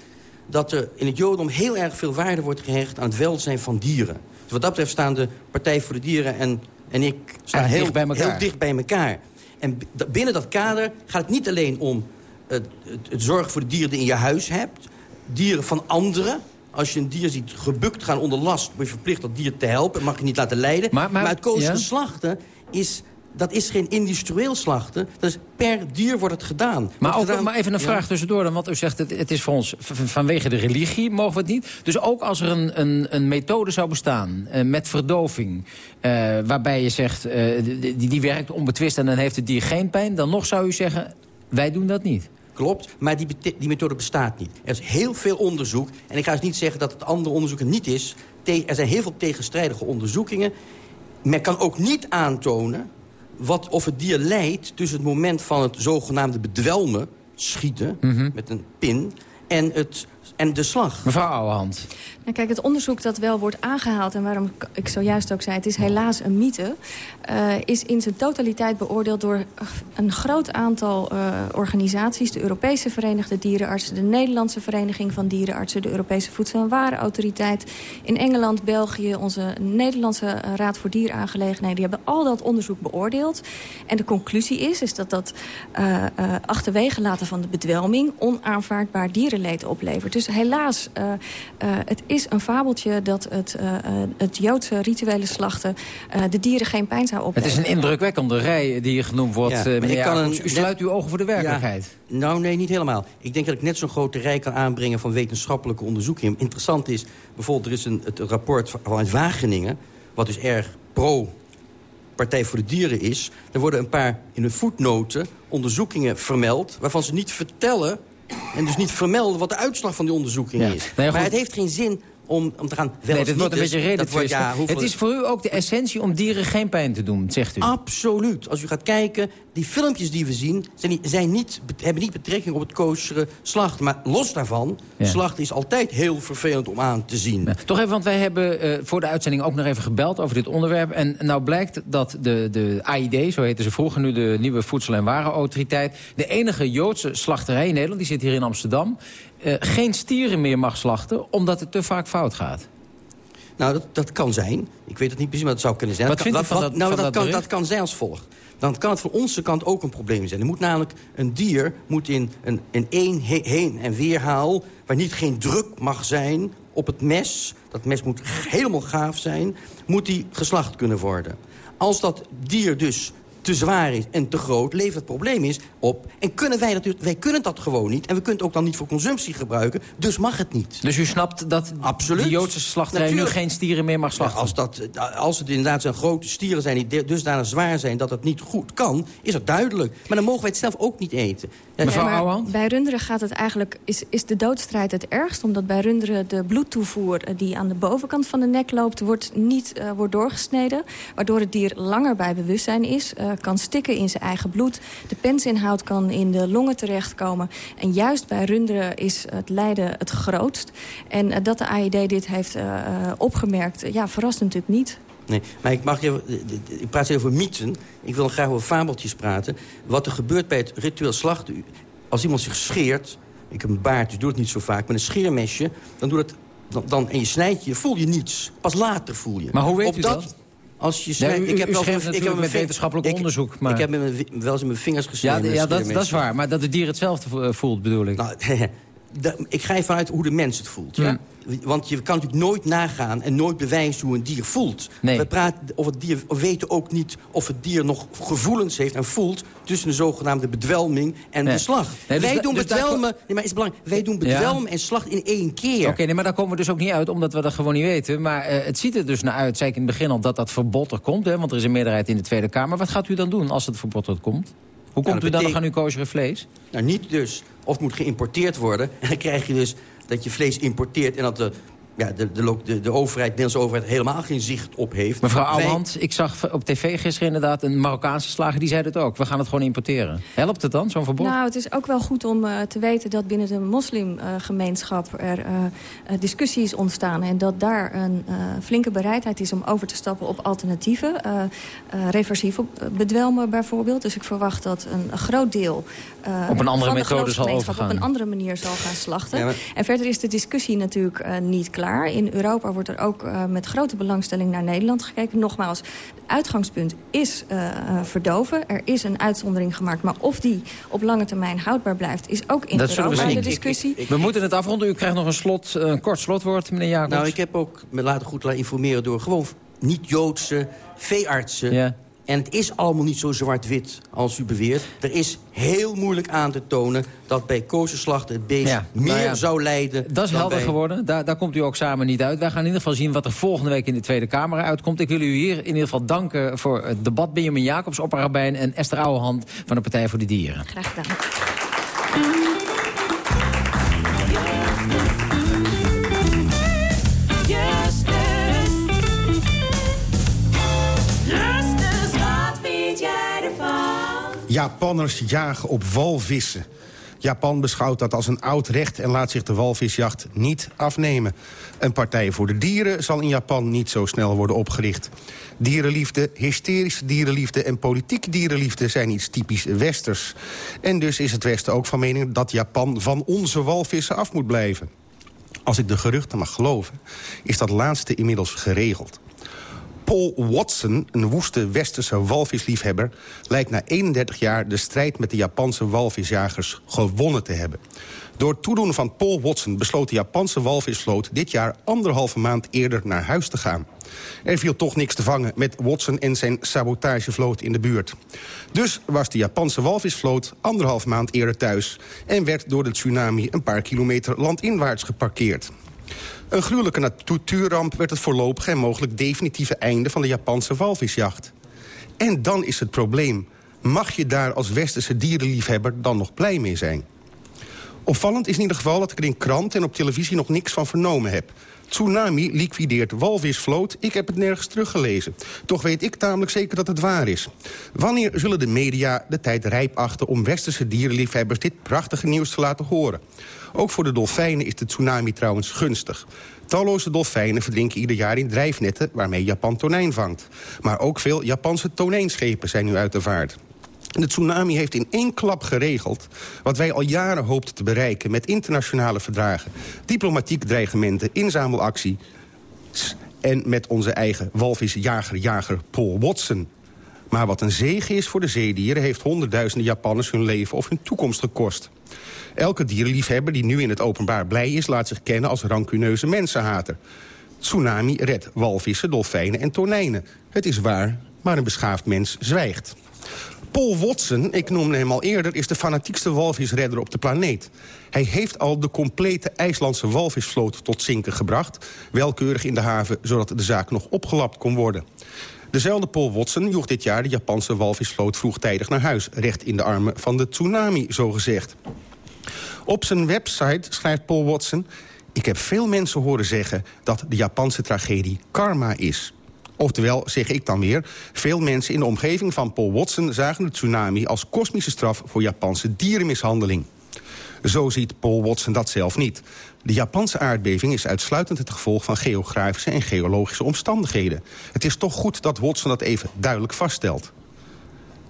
[SPEAKER 13] dat er in het Jodendom heel erg veel waarde wordt gehecht... aan het welzijn van dieren. Dus wat dat betreft staan de Partij voor de Dieren en, en ik staan heel,
[SPEAKER 8] dicht bij elkaar.
[SPEAKER 13] heel dicht bij elkaar. En binnen dat kader gaat het niet alleen om het, het, het zorgen voor de dieren die je in je huis hebt... dieren van anderen, als je een dier ziet gebukt gaan onder last... word je verplicht dat dier te helpen, mag je niet laten lijden.
[SPEAKER 8] Maar, maar,
[SPEAKER 13] maar het kozen
[SPEAKER 8] ja?
[SPEAKER 13] slachten is dat is geen industrieel slachten. Dat is per dier wordt het gedaan.
[SPEAKER 8] Maar, ook,
[SPEAKER 13] gedaan,
[SPEAKER 8] maar even een
[SPEAKER 13] ja.
[SPEAKER 8] vraag tussendoor dan. Want u zegt, het, het is voor ons vanwege de religie mogen we het niet. Dus ook als er een, een, een methode zou bestaan uh, met verdoving... Uh, waarbij je zegt, uh, die, die werkt onbetwist en dan heeft het dier geen pijn... dan nog zou u zeggen, wij doen dat niet.
[SPEAKER 13] Klopt, maar die, die methode bestaat niet. Er is heel veel onderzoek. En ik ga dus niet zeggen dat het andere onderzoek er niet is. Te er zijn heel veel tegenstrijdige onderzoekingen. Men kan ook niet aantonen wat, of het dier lijdt tussen het moment van het zogenaamde bedwelmen... schieten mm -hmm. met een pin en, het, en de slag.
[SPEAKER 8] Mevrouw Ouwehand.
[SPEAKER 12] Nou, kijk, het onderzoek dat wel wordt aangehaald... en waarom ik zojuist ook zei, het is helaas een mythe... Uh, is in zijn totaliteit beoordeeld door een groot aantal uh, organisaties... de Europese Verenigde Dierenartsen... de Nederlandse Vereniging van Dierenartsen... de Europese Voedsel- en Warenautoriteit... in Engeland, België, onze Nederlandse Raad voor Dieraangelegenheden... die hebben al dat onderzoek beoordeeld. En de conclusie is, is dat dat uh, achterwege laten van de bedwelming... onaanvaardbaar dierenleed oplevert. Dus helaas, het is een fabeltje dat het, uh, het Joodse rituele slachten uh, de dieren geen pijn zou opleveren.
[SPEAKER 8] Het is een indrukwekkende rij die hier genoemd wordt. Ja, meneer ik kan een, u sluit uw ogen voor de werkelijkheid.
[SPEAKER 13] Ja, nou, nee, niet helemaal. Ik denk dat ik net zo'n grote rij kan aanbrengen van wetenschappelijke onderzoekingen. Interessant is, bijvoorbeeld er is een, het rapport vanuit Wageningen... wat dus erg pro Partij voor de Dieren is. Er worden een paar in de voetnoten onderzoekingen vermeld... waarvan ze niet vertellen en dus niet vermelden wat de uitslag van die onderzoeking ja. is.
[SPEAKER 8] Nee,
[SPEAKER 13] maar het heeft geen zin om, om te gaan... Wel
[SPEAKER 8] Nee,
[SPEAKER 13] of
[SPEAKER 8] dat wordt een beetje
[SPEAKER 13] dus wordt- ja, hoeveel-
[SPEAKER 8] Het is voor u ook de essentie om dieren geen pijn te doen, zegt u.
[SPEAKER 13] Absoluut. Als u gaat kijken, die filmpjes die we zien... zijn zijn niet, hebben niet betrekking op het koosjere slachten. Maar los daarvan,
[SPEAKER 8] Ja.
[SPEAKER 13] slachten is altijd heel vervelend om aan te zien.
[SPEAKER 8] Toch even, want wij hebben eh, voor de uitzending ook nog even gebeld over dit onderwerp. En nou blijkt dat de, de AID, zo heette ze vroeger nu de nieuwe Voedsel- en Warenautoriteit... de enige Joodse slachterij in Nederland, die zit hier in Amsterdam... eh, geen stieren meer mag slachten, omdat het te vaak fout gaat.
[SPEAKER 13] Nou, dat, dat kan zijn. Ik weet het niet precies, maar dat zou kunnen zijn.
[SPEAKER 8] Wat
[SPEAKER 13] dat kan,
[SPEAKER 8] vindt u van
[SPEAKER 13] wat-
[SPEAKER 8] dat-
[SPEAKER 13] nou,
[SPEAKER 8] van
[SPEAKER 13] dat, kan, dat kan zijn als volgt. Dan kan het van onze kant ook een probleem zijn. Er moet namelijk een dier moet in een, in he- heen- en weerhaal... waar niet geen druk mag zijn op het mes... dat mes moet helemaal gaaf zijn... moet die geslacht kunnen worden. Als dat dier dus te zwaar is en te groot, levert het probleem is op. En kunnen wij dat, wij kunnen dat gewoon niet. En we kunnen het ook dan niet voor consumptie gebruiken. Dus mag het niet.
[SPEAKER 8] Dus u snapt dat
[SPEAKER 13] Absoluut.
[SPEAKER 8] de Joodse slachterij nu geen stieren meer mag slachten?
[SPEAKER 13] Ja, als, dat, als het inderdaad zijn grote stieren zijn die dusdanig zwaar zijn... dat het niet goed kan, is dat duidelijk. Maar dan mogen wij het zelf ook niet eten. Ja,
[SPEAKER 12] Nee, maar Bij runderen gaat het eigenlijk, is, is de doodstrijd het ergst. Omdat bij runderen de bloedtoevoer eh, die aan de bovenkant van de nek loopt... wordt niet eh, wordt doorgesneden. Waardoor het dier langer bij bewustzijn is. eh, kan stikken in zijn eigen bloed. De pensinhoud kan in de longen terechtkomen. En juist bij runderen is het lijden het grootst. En dat de AID dit heeft opgemerkt, ja, verrast natuurlijk niet.
[SPEAKER 13] Nee, maar ik, mag even, ik praat even over mythen. Ik wil graag over fabeltjes praten. Wat er gebeurt bij het ritueel slachten... als iemand zich scheert... ik heb een baard, dus doe het niet zo vaak... met een scheermesje, dan doe dat... Dan, dan, en je snijdt je, voel je niets. Pas later voel je.
[SPEAKER 8] Maar hoe weet
[SPEAKER 13] Op
[SPEAKER 8] u dat?
[SPEAKER 13] Als je
[SPEAKER 8] Nee, u-
[SPEAKER 13] ik heb
[SPEAKER 8] u
[SPEAKER 13] wel ik heb
[SPEAKER 8] met wetenschappelijk
[SPEAKER 13] ik-
[SPEAKER 8] onderzoek, maar-
[SPEAKER 13] Ik heb mijn, wel eens in mijn vingers gesneden.
[SPEAKER 8] ja dat, dat is waar. Maar dat het dier hetzelfde vo- voelt, bedoel ik.
[SPEAKER 13] Nou, ik ga even uit hoe de mens het voelt. Ja? Want je kan natuurlijk nooit nagaan en nooit bewijzen hoe een dier voelt. We praten of het dier, we weten ook niet of het dier nog gevoelens heeft en voelt... tussen de zogenaamde bedwelming en
[SPEAKER 8] Nee.
[SPEAKER 13] de slag.
[SPEAKER 8] Nee, dus
[SPEAKER 13] wij doen
[SPEAKER 8] dus daar
[SPEAKER 13] bedwelmen, nee, maar is belangrijk, wij doen
[SPEAKER 8] Ja.
[SPEAKER 13] bedwelmen en slacht in één keer.
[SPEAKER 8] Oké, nee, maar daar komen we dus ook niet uit, omdat we dat gewoon niet weten. Maar eh, het ziet er dus naar uit, zei ik in het begin al, dat dat verbod er komt. Hè, want er is een meerderheid in de Tweede Kamer. Wat gaat u dan doen als het verbod er komt? Hoe komt
[SPEAKER 13] dat
[SPEAKER 8] u dan nog aan
[SPEAKER 13] betekent-
[SPEAKER 8] uw vlees?
[SPEAKER 13] Nou, niet dus. Of het moet geïmporteerd worden. En dan krijg je dus dat je vlees importeert... en dat de, ja, de, de, de, de overheid, de Nederlandse overheid helemaal geen zicht op heeft.
[SPEAKER 8] Mevrouw
[SPEAKER 13] Wij-
[SPEAKER 8] Ouwehand, ik zag op tv gisteren inderdaad een Marokkaanse slager... die zei het ook, we gaan het gewoon importeren. Helpt het dan, zo'n verbod?
[SPEAKER 12] Nou, het is ook wel goed om eh, te weten dat binnen de moslimgemeenschap er eh, eh, discussie is ontstaan. En dat daar een eh, flinke bereidheid is om over te stappen op alternatieven. eh eh, reversief bedwelmen bijvoorbeeld. Dus ik verwacht dat een, groot deel eh,
[SPEAKER 8] Op een andere
[SPEAKER 12] van de
[SPEAKER 8] methode zal overgaan.
[SPEAKER 12] op een andere manier zal gaan slachten.
[SPEAKER 8] Ja, maar-
[SPEAKER 12] En verder is de discussie natuurlijk eh, niet klaar. In Europa wordt er ook eh, met grote belangstelling naar Nederland gekeken. Nogmaals, het uitgangspunt is eh, eh, verdoven. Er is een uitzondering gemaakt. Maar of die op lange termijn houdbaar blijft... is ook in
[SPEAKER 8] dat zullen we
[SPEAKER 12] Europa
[SPEAKER 8] zien.
[SPEAKER 12] de discussie.
[SPEAKER 8] we moeten het afronden. U krijgt nog een, slot, een kort slotwoord, meneer Jacobs.
[SPEAKER 13] Nou, ik heb ook me laten goed laten informeren door gewoon niet-Joodse veeartsen.
[SPEAKER 8] Ja.
[SPEAKER 13] En het is allemaal niet zo zwart-wit als u beweert. Er is heel moeilijk aan te tonen dat bij kozenslachten het beest
[SPEAKER 8] Ja,
[SPEAKER 13] meer
[SPEAKER 8] nou ja,
[SPEAKER 13] zou lijden.
[SPEAKER 8] Dat is
[SPEAKER 13] dan
[SPEAKER 8] helder
[SPEAKER 13] bij-
[SPEAKER 8] geworden. Daar, daar komt u ook samen niet uit. Wij gaan in ieder geval zien wat er volgende week in de Tweede Kamer uitkomt. Ik wil u hier in ieder geval danken voor het debat. Benjamin Jacobs, opperrabijn en Esther Ouwehand van de Partij voor de Dieren.
[SPEAKER 12] Graag gedaan.
[SPEAKER 16] Japanners jagen op walvissen. Japan beschouwt dat als een oud recht en laat zich de walvisjacht niet afnemen. Een partij voor de dieren zal in Japan niet zo snel worden opgericht. Dierenliefde, hysterische dierenliefde en politieke dierenliefde zijn iets typisch westers. En dus is het Westen ook van mening dat Japan van onze walvissen af moet blijven. Als ik de geruchten mag geloven, is dat laatste inmiddels geregeld. Paul Watson, een woeste westerse walvisliefhebber... lijkt na 31 jaar de strijd met de Japanse walvisjagers gewonnen te hebben. Door toedoen van Paul Watson besloot de Japanse walvisvloot... dit jaar anderhalve maand eerder naar huis te gaan. Er viel toch niks te vangen met Watson en zijn sabotagevloot in de buurt. Dus was de Japanse walvisvloot anderhalve maand eerder thuis... en werd door de tsunami een paar kilometer landinwaarts geparkeerd. Een gruwelijke natuurramp werd het voorlopige en mogelijk definitieve einde van de Japanse walvisjacht. En dan is het probleem, mag je daar als westerse dierenliefhebber dan nog blij mee zijn? Opvallend is in ieder geval dat ik er in krant en op televisie nog niks van vernomen heb. Tsunami liquideert walvisvloot. Ik heb het nergens teruggelezen. Toch weet ik tamelijk zeker dat het waar is. Wanneer zullen de media de tijd rijp achten... om westerse dierenliefhebbers dit prachtige nieuws te laten horen? Ook voor de dolfijnen is de tsunami trouwens gunstig. Talloze dolfijnen verdrinken ieder jaar in drijfnetten... waarmee Japan tonijn vangt. Maar ook veel Japanse tonijnschepen zijn nu uit de vaart. De tsunami heeft in één klap geregeld... wat wij al jaren hoopten te bereiken met internationale verdragen... diplomatiek dreigementen, inzamelactie... en met onze eigen walvisjager-jager Paul Watson. Maar wat een zege is voor de zeedieren... heeft honderdduizenden Japanners hun leven of hun toekomst gekost. Elke dierenliefhebber die nu in het openbaar blij is... laat zich kennen als rancuneuze mensenhater. Tsunami redt walvissen, dolfijnen en tonijnen. Het is waar, maar een beschaafd mens zwijgt. Paul Watson, ik noemde hem al eerder, is de fanatiekste walvisredder op de planeet. Hij heeft al de complete IJslandse walvisvloot tot zinken gebracht... welkeurig in de haven, zodat de zaak nog opgelapt kon worden. Dezelfde Paul Watson joeg dit jaar de Japanse walvisvloot vroegtijdig naar huis... recht in de armen van de tsunami, zogezegd. Op zijn website schrijft Paul Watson... ik heb veel mensen horen zeggen dat de Japanse tragedie karma is... Oftewel, zeg ik dan weer, veel mensen in de omgeving van Paul Watson... zagen de tsunami als kosmische straf voor Japanse dierenmishandeling. Zo ziet Paul Watson dat zelf niet. De Japanse aardbeving is uitsluitend het gevolg van geografische en geologische omstandigheden. Het is toch goed dat Watson dat even duidelijk vaststelt.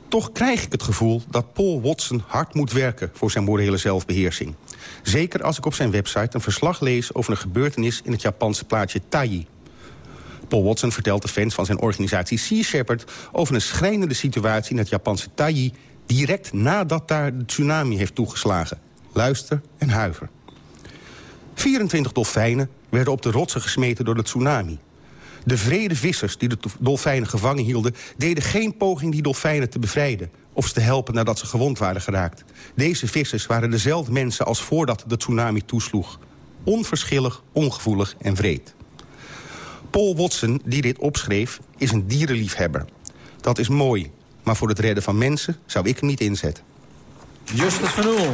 [SPEAKER 16] Toch krijg ik het gevoel dat Paul Watson hard moet werken voor zijn morele zelfbeheersing. Zeker als ik op zijn website een verslag lees over een gebeurtenis in het Japanse plaatsje Tai. Paul Watson vertelt de fans van zijn organisatie Sea Shepherd... over een schrijnende situatie in het Japanse Tai... direct nadat daar de tsunami heeft toegeslagen. Luister en huiver. 24 dolfijnen werden op de rotsen gesmeten door de tsunami. De vrede vissers die de dolfijnen gevangen hielden... deden geen poging die dolfijnen te bevrijden... of ze te helpen nadat ze gewond waren geraakt. Deze vissers waren dezelfde mensen als voordat de tsunami toesloeg. Onverschillig, ongevoelig en vreed. Paul Watson, die dit opschreef, is een dierenliefhebber. Dat is mooi, maar voor het redden van mensen zou ik hem niet inzetten.
[SPEAKER 8] Justus van Oel.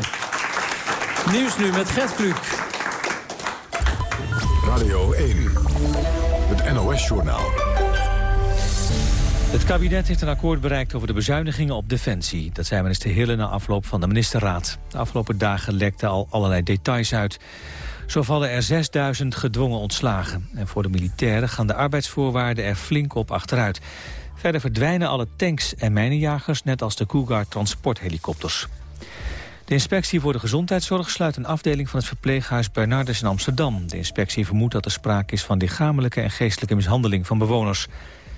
[SPEAKER 8] Nieuws nu met Gert Kluk.
[SPEAKER 1] Radio 1, het NOS-journaal.
[SPEAKER 2] Het kabinet heeft een akkoord bereikt over de bezuinigingen op Defensie. Dat zei minister Hille na afloop van de ministerraad. De afgelopen dagen lekten al allerlei details uit. Zo vallen er 6000 gedwongen ontslagen. En voor de militairen gaan de arbeidsvoorwaarden er flink op achteruit. Verder verdwijnen alle tanks en mijnenjagers... net als de Cougar transporthelikopters. De inspectie voor de gezondheidszorg sluit een afdeling van het verpleeghuis Bernardus in Amsterdam. De inspectie vermoedt dat er sprake is van lichamelijke en geestelijke mishandeling van bewoners.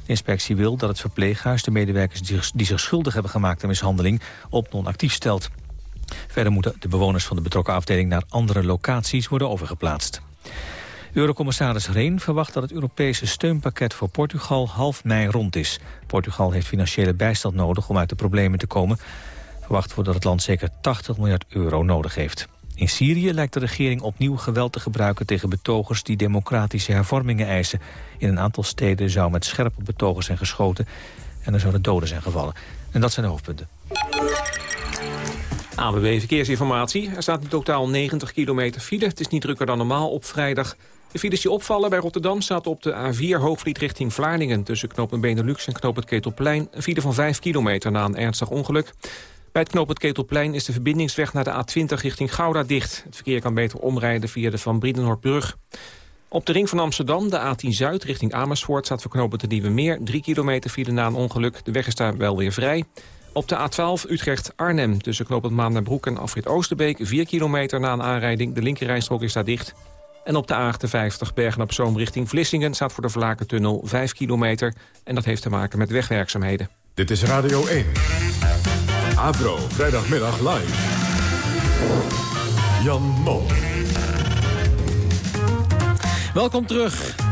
[SPEAKER 2] De inspectie wil dat het verpleeghuis de medewerkers die zich schuldig hebben gemaakt aan mishandeling op non-actief stelt. Verder moeten de bewoners van de betrokken afdeling naar andere locaties worden overgeplaatst. Eurocommissaris Reen verwacht dat het Europese steunpakket voor Portugal half mei rond is. Portugal heeft financiële bijstand nodig om uit de problemen te komen. Verwacht wordt dat het land zeker 80 miljard euro nodig heeft. In Syrië lijkt de regering opnieuw geweld te gebruiken tegen betogers die democratische hervormingen eisen. In een aantal steden zou met scherpe betogers zijn geschoten en er zouden doden zijn gevallen. En dat zijn de hoofdpunten.
[SPEAKER 3] ABB Verkeersinformatie. Er staat in totaal 90 kilometer file. Het is niet drukker dan normaal op vrijdag. De files die opvallen bij Rotterdam staat op de A4 Hoogvliet richting Vlaardingen... tussen knooppunt Benelux en knooppunt Ketelplein. Een file van 5 kilometer na een ernstig ongeluk. Bij het knooppunt Ketelplein is de verbindingsweg naar de A20 richting Gouda dicht. Het verkeer kan beter omrijden via de Van Brienenoordbrug. Op de ring van Amsterdam, de A10 Zuid richting Amersfoort... staat voor knooppunt de Nieuwe Meer 3 kilometer file na een ongeluk. De weg is daar wel weer vrij. Op de A12 Utrecht-Arnhem tussen knooppunt Maandenbroek en Afrit Oosterbeek... 4 kilometer na een aanrijding. De linkerrijstrook is daar dicht. En op de A58 Bergen-op-Zoom richting Vlissingen... staat voor de Vlakentunnel 5 kilometer. En dat heeft te maken met wegwerkzaamheden.
[SPEAKER 1] Dit is Radio 1. Avro, vrijdagmiddag live. Jan Mom.
[SPEAKER 8] Welkom terug.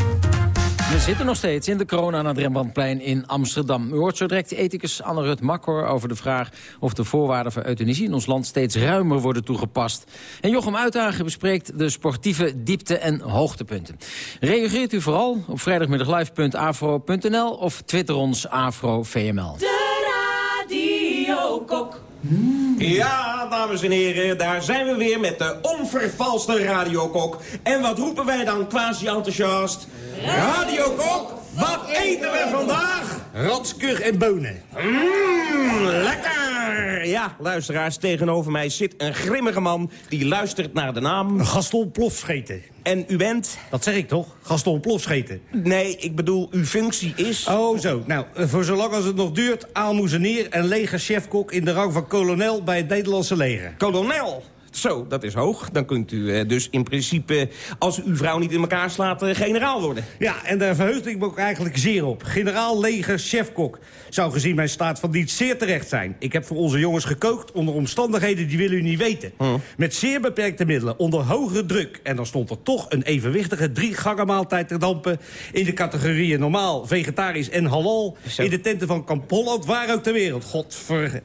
[SPEAKER 8] We zitten nog steeds in de corona aan het Rembrandtplein in Amsterdam. U hoort zo direct ethicus Anne Rut Makkor over de vraag... of de voorwaarden voor euthanasie in ons land steeds ruimer worden toegepast. En Jochem Uitdagen bespreekt de sportieve diepte- en hoogtepunten. Reageert u vooral op vrijdagmiddaglive.afro.nl of twitter ons AfroVML.
[SPEAKER 14] De Radio Kok.
[SPEAKER 10] Ja, dames en heren, daar zijn we weer met de onvervalste radiokok. En wat roepen wij dan quasi enthousiast? Radiokok, wat eten we vandaag?
[SPEAKER 9] Ratskug en bonen.
[SPEAKER 10] Mmm, lekker! Ja, luisteraars, tegenover mij zit een grimmige man... die luistert naar de naam...
[SPEAKER 9] Gaston Plofscheten.
[SPEAKER 10] En u bent?
[SPEAKER 9] Dat zeg ik toch? Gaston Plofscheten.
[SPEAKER 10] Nee, ik bedoel, uw functie is...
[SPEAKER 9] Oh, zo. Nou, eh, voor zolang als het nog duurt... aalmoezenier en legerchefkok in de rang van kolonel... bij het Nederlandse leger.
[SPEAKER 10] Kolonel? Zo, dat is hoog. Dan kunt u eh, dus in principe, als u uw vrouw niet in elkaar slaat, eh, generaal worden.
[SPEAKER 9] Ja, en daar verheugde ik me ook eigenlijk zeer op. Generaal, leger, chefkok. Zou gezien mijn staat van dienst zeer terecht zijn. Ik heb voor onze jongens gekookt onder omstandigheden die willen u niet weten. Met zeer beperkte middelen, onder hoge druk. En dan stond er toch een evenwichtige drie gangen maaltijd te dampen... in de categorieën normaal, vegetarisch en halal... in de tenten van Kamp Holland, waar ook ter wereld. Godver...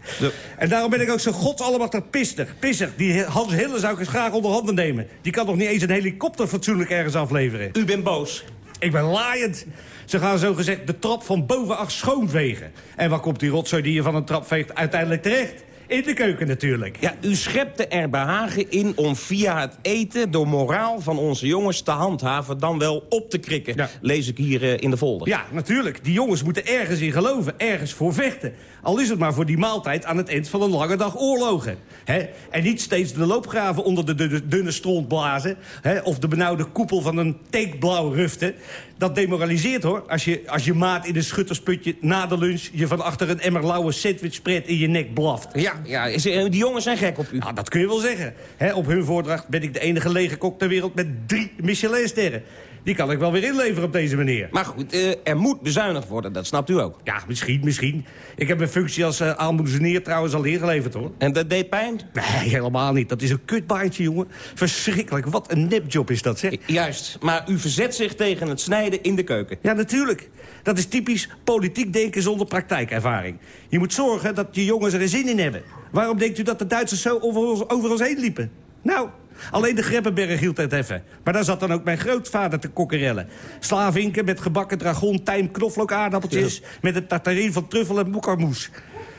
[SPEAKER 9] En daarom ben ik ook zo godsallemachtig pistig. Pissig, die Hans Hille zou ik eens graag onder handen nemen. Die kan nog niet eens een helikopter fatsoenlijk ergens afleveren.
[SPEAKER 10] U bent boos.
[SPEAKER 9] Ik ben laaiend. Ze gaan zogezegd de trap van bovenaf schoonvegen. En waar komt die rotzooi die je van een trap veegt uiteindelijk terecht? In de keuken natuurlijk.
[SPEAKER 10] Ja, u schepte er behagen in om via het eten... de moraal van onze jongens te handhaven, dan wel op te krikken. Lees ik hier eh, in de folder.
[SPEAKER 9] Ja, natuurlijk. Die jongens moeten ergens in geloven, ergens voor vechten. Al is het maar voor die maaltijd aan het eind van een lange dag oorlogen. Hè? En niet steeds de loopgraven onder de dunne, dunne stront blazen... Hè? of de benauwde koepel van een teekblauw ruften. Dat demoraliseert, hoor. Als je, als je maat in een schuttersputje na de lunch... je van achter een emmer lauwe sandwichspread in je nek blaft.
[SPEAKER 10] Ja, ja, is- eh, die jongens zijn gek op u.
[SPEAKER 9] Nou, dat kun je wel zeggen. Op hun voordracht ben ik de enige legerkok ter wereld met drie Michelinsterren. Die kan ik wel weer inleveren op deze manier.
[SPEAKER 10] Maar goed, eh, er moet bezuinigd worden, dat snapt u ook.
[SPEAKER 9] Ja, misschien, misschien. Ik heb mijn functie als uh, trouwens al ingeleverd, hoor.
[SPEAKER 10] En dat deed pijn?
[SPEAKER 9] Nee, helemaal niet. Dat is een kutbaantje, jongen. Verschrikkelijk. Wat een nepjob is dat, zeg.
[SPEAKER 10] Juist, maar u verzet zich tegen het snijden in de keuken.
[SPEAKER 9] Ja, natuurlijk. Dat is typisch politiek denken zonder praktijkervaring. Je moet zorgen dat je jongens er zin in hebben. Waarom denkt u dat de Duitsers zo over ons, over ons heen liepen? Nou, alleen de Greppenberg hield het even. Maar daar zat dan ook mijn grootvader te kokkerellen. Slavinken met gebakken dragon, tijm, knoflook, aardappeltjes... met een tartarine van truffel en moekarmoes.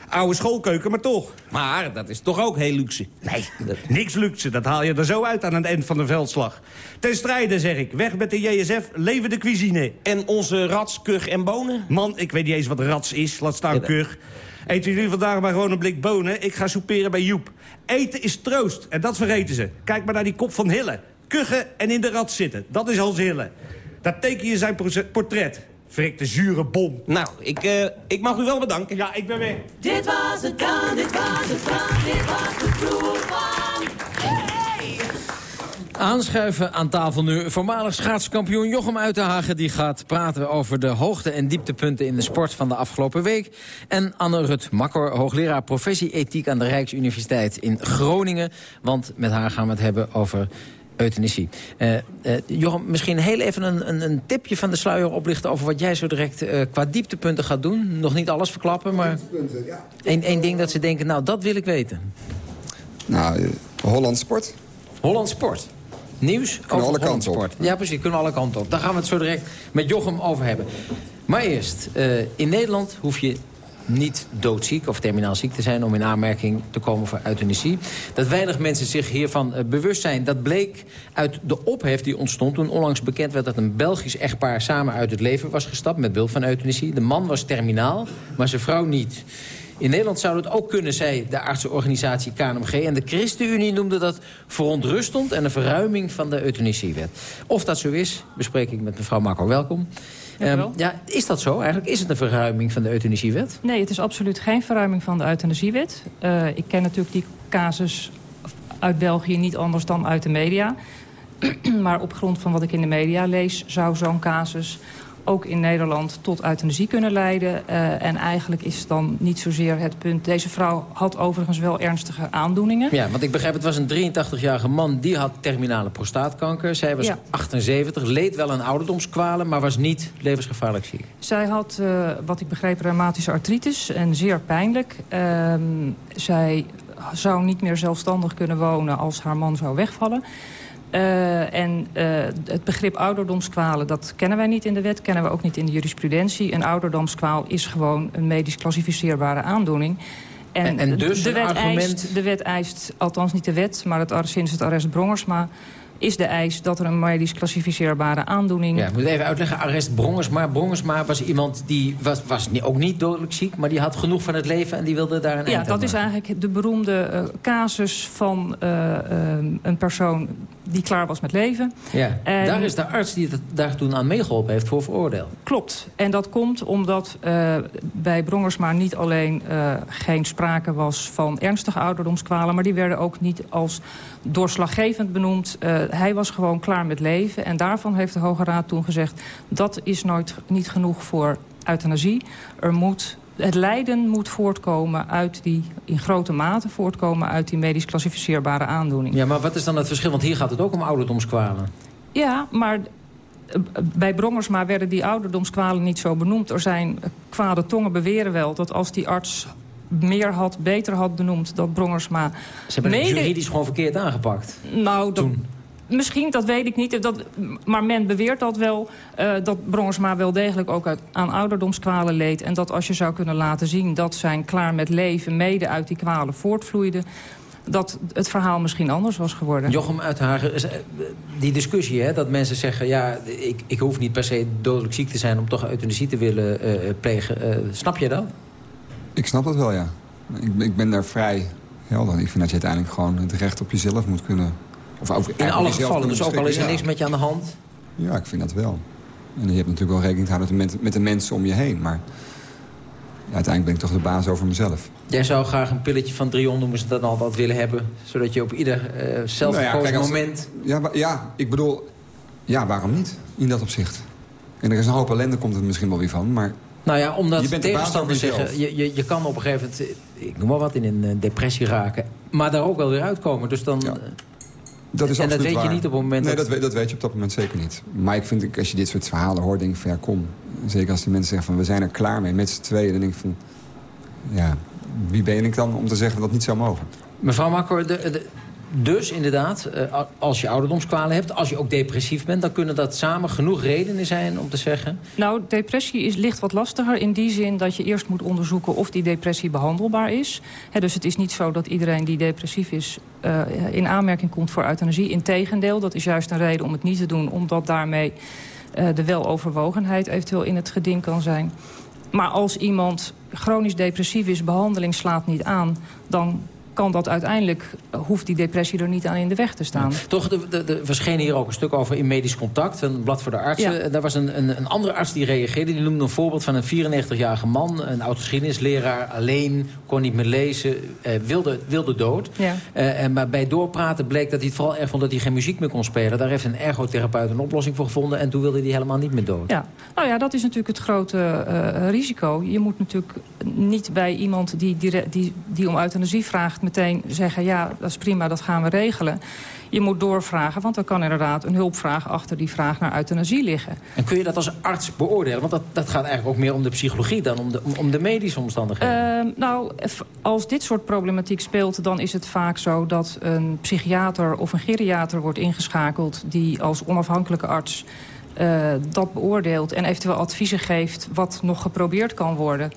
[SPEAKER 9] Oude schoolkeuken, maar toch.
[SPEAKER 10] Maar dat is toch ook heel luxe?
[SPEAKER 9] Nee, niks luxe. Dat haal je er zo uit aan het eind van de veldslag. Ten strijde, zeg ik. Weg met de JSF, leven de cuisine.
[SPEAKER 10] En onze rats, kug en bonen?
[SPEAKER 9] Man, ik weet niet eens wat rats is. Laat staan
[SPEAKER 10] Ja, dat-
[SPEAKER 9] kug. Eten jullie vandaag maar gewoon een blik bonen? Ik ga souperen bij Joep. Eten is troost. En dat vergeten ze. Kijk maar naar die kop van Hille. Kuggen en in de rat zitten. Dat is Hans Hille. Daar teken je zijn portret. Verrekte zure bom.
[SPEAKER 10] Nou, ik, eh, ik mag u wel bedanken.
[SPEAKER 9] Ja, ik ben weg.
[SPEAKER 14] Dit was het dan, dit was het dan, dit was de ploeg van...
[SPEAKER 8] Aanschuiven aan tafel nu voormalig schaatskampioen Jochem Uitenhagen... die gaat praten over de hoogte- en dieptepunten in de sport van de afgelopen week. En Anne Rut Makkor, hoogleraar professie-ethiek aan de Rijksuniversiteit in Groningen. Want met haar gaan we het hebben over euthanasie. Eh, eh, Jochem, misschien heel even een, een, een tipje van de sluier oplichten... over wat jij zo direct eh, qua dieptepunten gaat doen. Nog niet alles verklappen, maar één ding dat ze denken... nou, dat wil ik weten.
[SPEAKER 17] Nou, Holland Sport.
[SPEAKER 8] Holland Sport. Nieuws over
[SPEAKER 17] alle kanten op.
[SPEAKER 8] Ja, precies. Kunnen alle kanten op. Daar gaan we het zo direct met Jochem over hebben. Maar eerst, eh, in Nederland hoef je niet doodziek of terminaal ziek te zijn... om in aanmerking te komen voor euthanasie. Dat weinig mensen zich hiervan eh, bewust zijn... dat bleek uit de ophef die ontstond toen onlangs bekend werd... dat een Belgisch echtpaar samen uit het leven was gestapt... met behulp van euthanasie. De man was terminaal, maar zijn vrouw niet. In Nederland zou dat ook kunnen, zei de artsenorganisatie KNMG. En de ChristenUnie noemde dat verontrustend... en een verruiming van de euthanasiewet. Of dat zo is, bespreek ik met mevrouw Makko. Welkom. Ehm, ja, is dat zo? Eigenlijk is het een verruiming van de euthanasiewet?
[SPEAKER 18] Nee, het is absoluut geen verruiming van de euthanasiewet. Eh, ik ken natuurlijk die casus uit België niet anders dan uit de media. maar op grond van wat ik in de media lees... zou zo'n casus ook in Nederland tot euthanasie kunnen leiden. Eh, en eigenlijk is dan niet zozeer het punt... Deze vrouw had overigens wel ernstige aandoeningen.
[SPEAKER 8] Ja, want ik begrijp, het was een 83-jarige man... die had terminale prostaatkanker. Zij was
[SPEAKER 18] Ja.
[SPEAKER 8] 78, leed wel aan ouderdomskwalen... maar was niet levensgevaarlijk ziek.
[SPEAKER 18] Zij had, eh, wat ik begreep, reumatische artritis en zeer pijnlijk. Ehm, zij zou niet meer zelfstandig kunnen wonen als haar man zou wegvallen. Eh, en eh, het begrip ouderdomskwalen, dat kennen wij niet in de wet... kennen we ook niet in de jurisprudentie. Een ouderdomskwaal is gewoon een medisch klassificeerbare aandoening.
[SPEAKER 8] En- en dus
[SPEAKER 18] de wet,
[SPEAKER 8] argument-
[SPEAKER 18] eist, de wet eist, althans niet de wet, maar het, sinds het arrest Brongersma... is de eis dat er een medisch klassificeerbare aandoening...
[SPEAKER 8] Ja, ik moet even uitleggen. Arrest Brongersma. Brongersma was iemand die was, was ook niet dodelijk ziek... maar die had genoeg van het leven en die wilde daar een
[SPEAKER 18] Ja,
[SPEAKER 8] eind aan
[SPEAKER 18] dat is eigenlijk de beroemde eh, casus van eh, eh, een persoon die klaar was met leven.
[SPEAKER 8] Ja,
[SPEAKER 18] En-
[SPEAKER 8] daar is de arts die het daar toen aan meegeholpen heeft voor veroordeeld.
[SPEAKER 18] Klopt. En dat komt omdat eh, bij Brongersma niet alleen eh, geen sprake was van ernstige ouderdomskwalen... maar die werden ook niet als doorslaggevend benoemd. Eh, hij was gewoon klaar met leven. En daarvan heeft de Hoge Raad toen gezegd... dat is nooit niet genoeg voor euthanasie. Er moet, het lijden moet voortkomen uit die, in grote mate voortkomen... uit die medisch klassificeerbare aandoening.
[SPEAKER 8] Ja, maar wat is dan het verschil? Want hier gaat het ook om ouderdomskwalen.
[SPEAKER 18] Ja, maar eh, bij Brongersma werden die ouderdomskwalen niet zo benoemd. Er zijn eh, kwade tongen beweren wel dat als die arts meer had, beter had benoemd... dat Brongersma
[SPEAKER 8] Ze hebben het juridisch gewoon verkeerd aangepakt.
[SPEAKER 18] Nou, dat, misschien, dat weet ik niet. Dat, maar men beweert dat wel, eh, dat Brongersma wel degelijk ook uit, aan ouderdomskwalen leed. En dat als je zou kunnen laten zien dat zijn klaar met leven... mede uit die kwalen voortvloeide... dat het verhaal misschien anders was geworden.
[SPEAKER 8] Jochem Uithagen, eh, die discussie, hè, dat mensen zeggen... ja, ik, ik hoef niet per se dodelijk ziek te zijn... om toch euthanasie te willen eh, plegen. Eh, snap je dat?
[SPEAKER 17] Ik snap dat wel, ja. Ik, ik ben daar vrij helder. Ik vind dat je uiteindelijk gewoon het recht op jezelf moet kunnen... Of over,
[SPEAKER 8] In alle gevallen, dus ook al is er niks met je aan de hand...
[SPEAKER 17] Ja. ik vind dat wel. En je hebt natuurlijk wel rekening te houden met, met de mensen om je heen. Maar ja, uiteindelijk ben ik toch de baas over mezelf.
[SPEAKER 8] Jij zou graag een pilletje van 300 noemen ze dat altijd willen hebben. Zodat je op ieder eh zelfverkozen
[SPEAKER 17] Nou ja,
[SPEAKER 8] moment...
[SPEAKER 17] Ja, ja, ik bedoel... Ja, waarom niet? In dat opzicht. En er is een hoop ellende, komt het misschien wel weer van. Maar
[SPEAKER 8] Nou ja, omdat
[SPEAKER 17] de
[SPEAKER 8] tegenstanders zeggen... Je, je, je kan op een gegeven moment, eh, ik noem maar wat, in een eh, depressie raken. Maar daar ook wel weer uitkomen. Dus dan,
[SPEAKER 17] dat is
[SPEAKER 8] en dat weet je niet op het moment
[SPEAKER 17] Nee,
[SPEAKER 8] dat...
[SPEAKER 17] dat, weet, dat weet je op dat moment zeker niet. Maar ik vind, ik- als je dit soort verhalen hoort, denk ik van ja, kom. Zeker als die mensen zeggen van we zijn er klaar mee met z'n tweeën. Dan denk ik van, ja, wie ben ik dan om te zeggen dat dat niet zou mogen?
[SPEAKER 8] Mevrouw Makker, de, de- dus inderdaad, eh, als je ouderdomskwalen hebt... als je ook depressief bent, dan kunnen dat samen genoeg redenen zijn om te zeggen...
[SPEAKER 18] Nou, depressie is, ligt wat lastiger in die zin dat je eerst moet onderzoeken of die depressie behandelbaar is. Dus het is niet zo dat iedereen die depressief is eh, in aanmerking komt voor euthanasie. Integendeel, dat is juist een reden om het niet te doen, omdat daarmee eh, de weloverwogenheid eventueel in het geding kan zijn. Maar als iemand chronisch depressief is, behandeling slaat niet aan, dan kan dat uiteindelijk, eh, hoeft die depressie er niet aan in de weg te staan.
[SPEAKER 8] Toch, de, de, verscheen hier ook een stuk over in medisch contact. Een blad voor de artsen.
[SPEAKER 18] Ja.
[SPEAKER 8] En Daar was een, een, een andere arts die reageerde. Die noemde een voorbeeld van een 94-jarige man. Een oud-geschiedenisleraar. Alleen, kon niet meer lezen. eh, wilde, wilde dood.
[SPEAKER 18] Ja.
[SPEAKER 8] Eh, en, maar bij doorpraten bleek dat hij het vooral erg vond dat hij geen muziek meer kon spelen. Daar heeft een ergotherapeut een oplossing voor gevonden. En toen wilde hij helemaal niet meer dood.
[SPEAKER 18] Ja, nou ja, dat is natuurlijk het grote eh, risico. Je moet natuurlijk niet bij iemand die, dire- die, die om euthanasie vraagt... meteen zeggen, ja, dat is prima, dat gaan we regelen. Je moet doorvragen, want er kan inderdaad een hulpvraag... achter die vraag naar euthanasie liggen.
[SPEAKER 8] En kun je dat als arts beoordelen? Want dat, dat gaat eigenlijk ook meer om de psychologie dan om de, om, om de medische omstandigheden.
[SPEAKER 18] Ehm, nou, als dit soort problematiek speelt... dan is het vaak zo dat een psychiater of een geriater wordt ingeschakeld... die als onafhankelijke arts eh, dat beoordeelt... en eventueel adviezen geeft wat nog geprobeerd kan worden...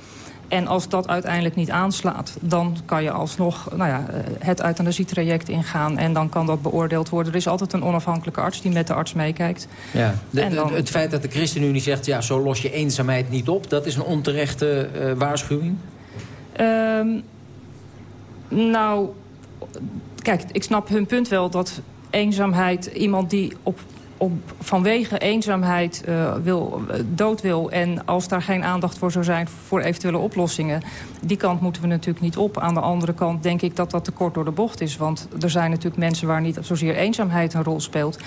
[SPEAKER 18] En als dat uiteindelijk niet aanslaat, dan kan je alsnog nou ja, eh, het euthanasietraject ingaan. En dan kan dat beoordeeld worden. Er is altijd een onafhankelijke arts die met de arts meekijkt.
[SPEAKER 8] Ja. De-
[SPEAKER 18] dan-
[SPEAKER 8] het feit dat de ChristenUnie zegt... ja, zo los je eenzaamheid niet op... dat is een onterechte eh, waarschuwing?
[SPEAKER 18] Ehm, nou, kijk, ik snap hun punt wel dat eenzaamheid... iemand die op, op, vanwege eenzaamheid eh, wil, eh, dood wil... en als daar geen aandacht voor zou zijn voor eventuele oplossingen... die kant moeten we natuurlijk niet op. Aan de andere kant denk ik dat dat te kort door de bocht is. Want er zijn natuurlijk mensen waar niet zozeer eenzaamheid een rol speelt...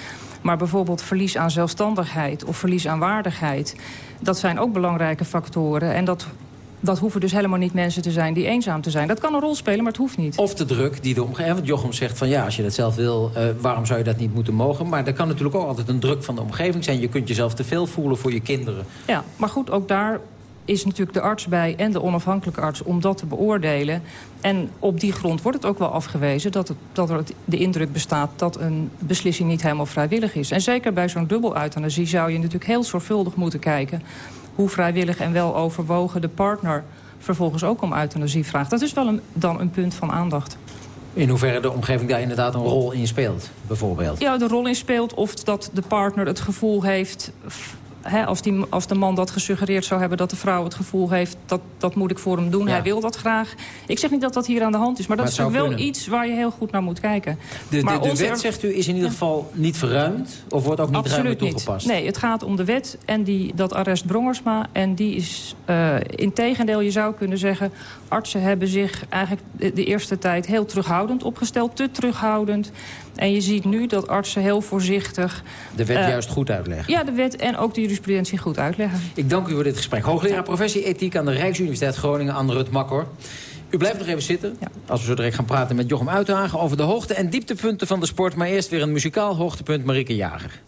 [SPEAKER 18] maar bijvoorbeeld verlies aan zelfstandigheid of verlies aan waardigheid... dat zijn ook belangrijke factoren. En dat dat hoeven dus helemaal niet mensen te zijn die eenzaam te zijn. Dat kan een rol spelen, maar het hoeft niet.
[SPEAKER 8] Of de druk die de omgeving... Want Jochem zegt van ja, als je dat zelf wil, eh, waarom zou je dat niet moeten mogen? Maar er kan natuurlijk ook altijd een druk van de omgeving zijn. Je kunt jezelf te veel voelen voor je kinderen.
[SPEAKER 18] Ja, maar goed, ook daar is natuurlijk de arts bij en de onafhankelijke arts om dat te beoordelen. En op die grond wordt het ook wel afgewezen dat, het, dat er de indruk bestaat dat een beslissing niet helemaal vrijwillig is. En zeker bij zo'n dubbel euthanasie zou je natuurlijk heel zorgvuldig moeten kijken hoe vrijwillig en wel overwogen de partner vervolgens ook om euthanasie vraagt. Dat is wel een, dan een punt van aandacht.
[SPEAKER 14] In hoeverre de omgeving daar inderdaad een rol in speelt, bijvoorbeeld.
[SPEAKER 18] Ja, de rol in speelt of dat de partner het gevoel heeft... als, die, als de man dat gesuggereerd zou hebben dat de vrouw het gevoel heeft... dat, dat moet ik voor hem doen,
[SPEAKER 14] Ja.
[SPEAKER 18] hij wil dat graag. Ik zeg niet dat dat hier aan de hand is, maar dat
[SPEAKER 14] Maar
[SPEAKER 18] is wel
[SPEAKER 14] kunnen.
[SPEAKER 18] iets waar je heel goed naar moet kijken.
[SPEAKER 14] De, de,
[SPEAKER 18] Maar
[SPEAKER 14] de
[SPEAKER 18] onze
[SPEAKER 14] wet,
[SPEAKER 18] er-
[SPEAKER 14] zegt u, is in ieder geval niet verruimd... of wordt ook niet ruimer
[SPEAKER 18] Absoluut niet.
[SPEAKER 14] toegepast?
[SPEAKER 18] Nee, het gaat om de wet en die, dat arrest Brongersma. En die is, eh in tegendeel, je zou kunnen zeggen... artsen hebben zich eigenlijk de, de eerste tijd heel terughoudend opgesteld. Te terughoudend. En je ziet nu dat artsen heel voorzichtig...
[SPEAKER 14] De wet
[SPEAKER 18] eh,
[SPEAKER 14] juist goed uitleggen.
[SPEAKER 18] Ja, de wet en ook de jurisprudentie goed uitleggen.
[SPEAKER 14] Ik dank u voor dit gesprek. Hoogleraar professie ethiek aan de Rijksuniversiteit Groningen, Anne Rut Makkor. U blijft nog even zitten, als we zo direct gaan praten met Jochem Uithagen... over de hoogte- en dieptepunten van de sport. Maar eerst weer een muzikaal hoogtepunt, Marieke Jager.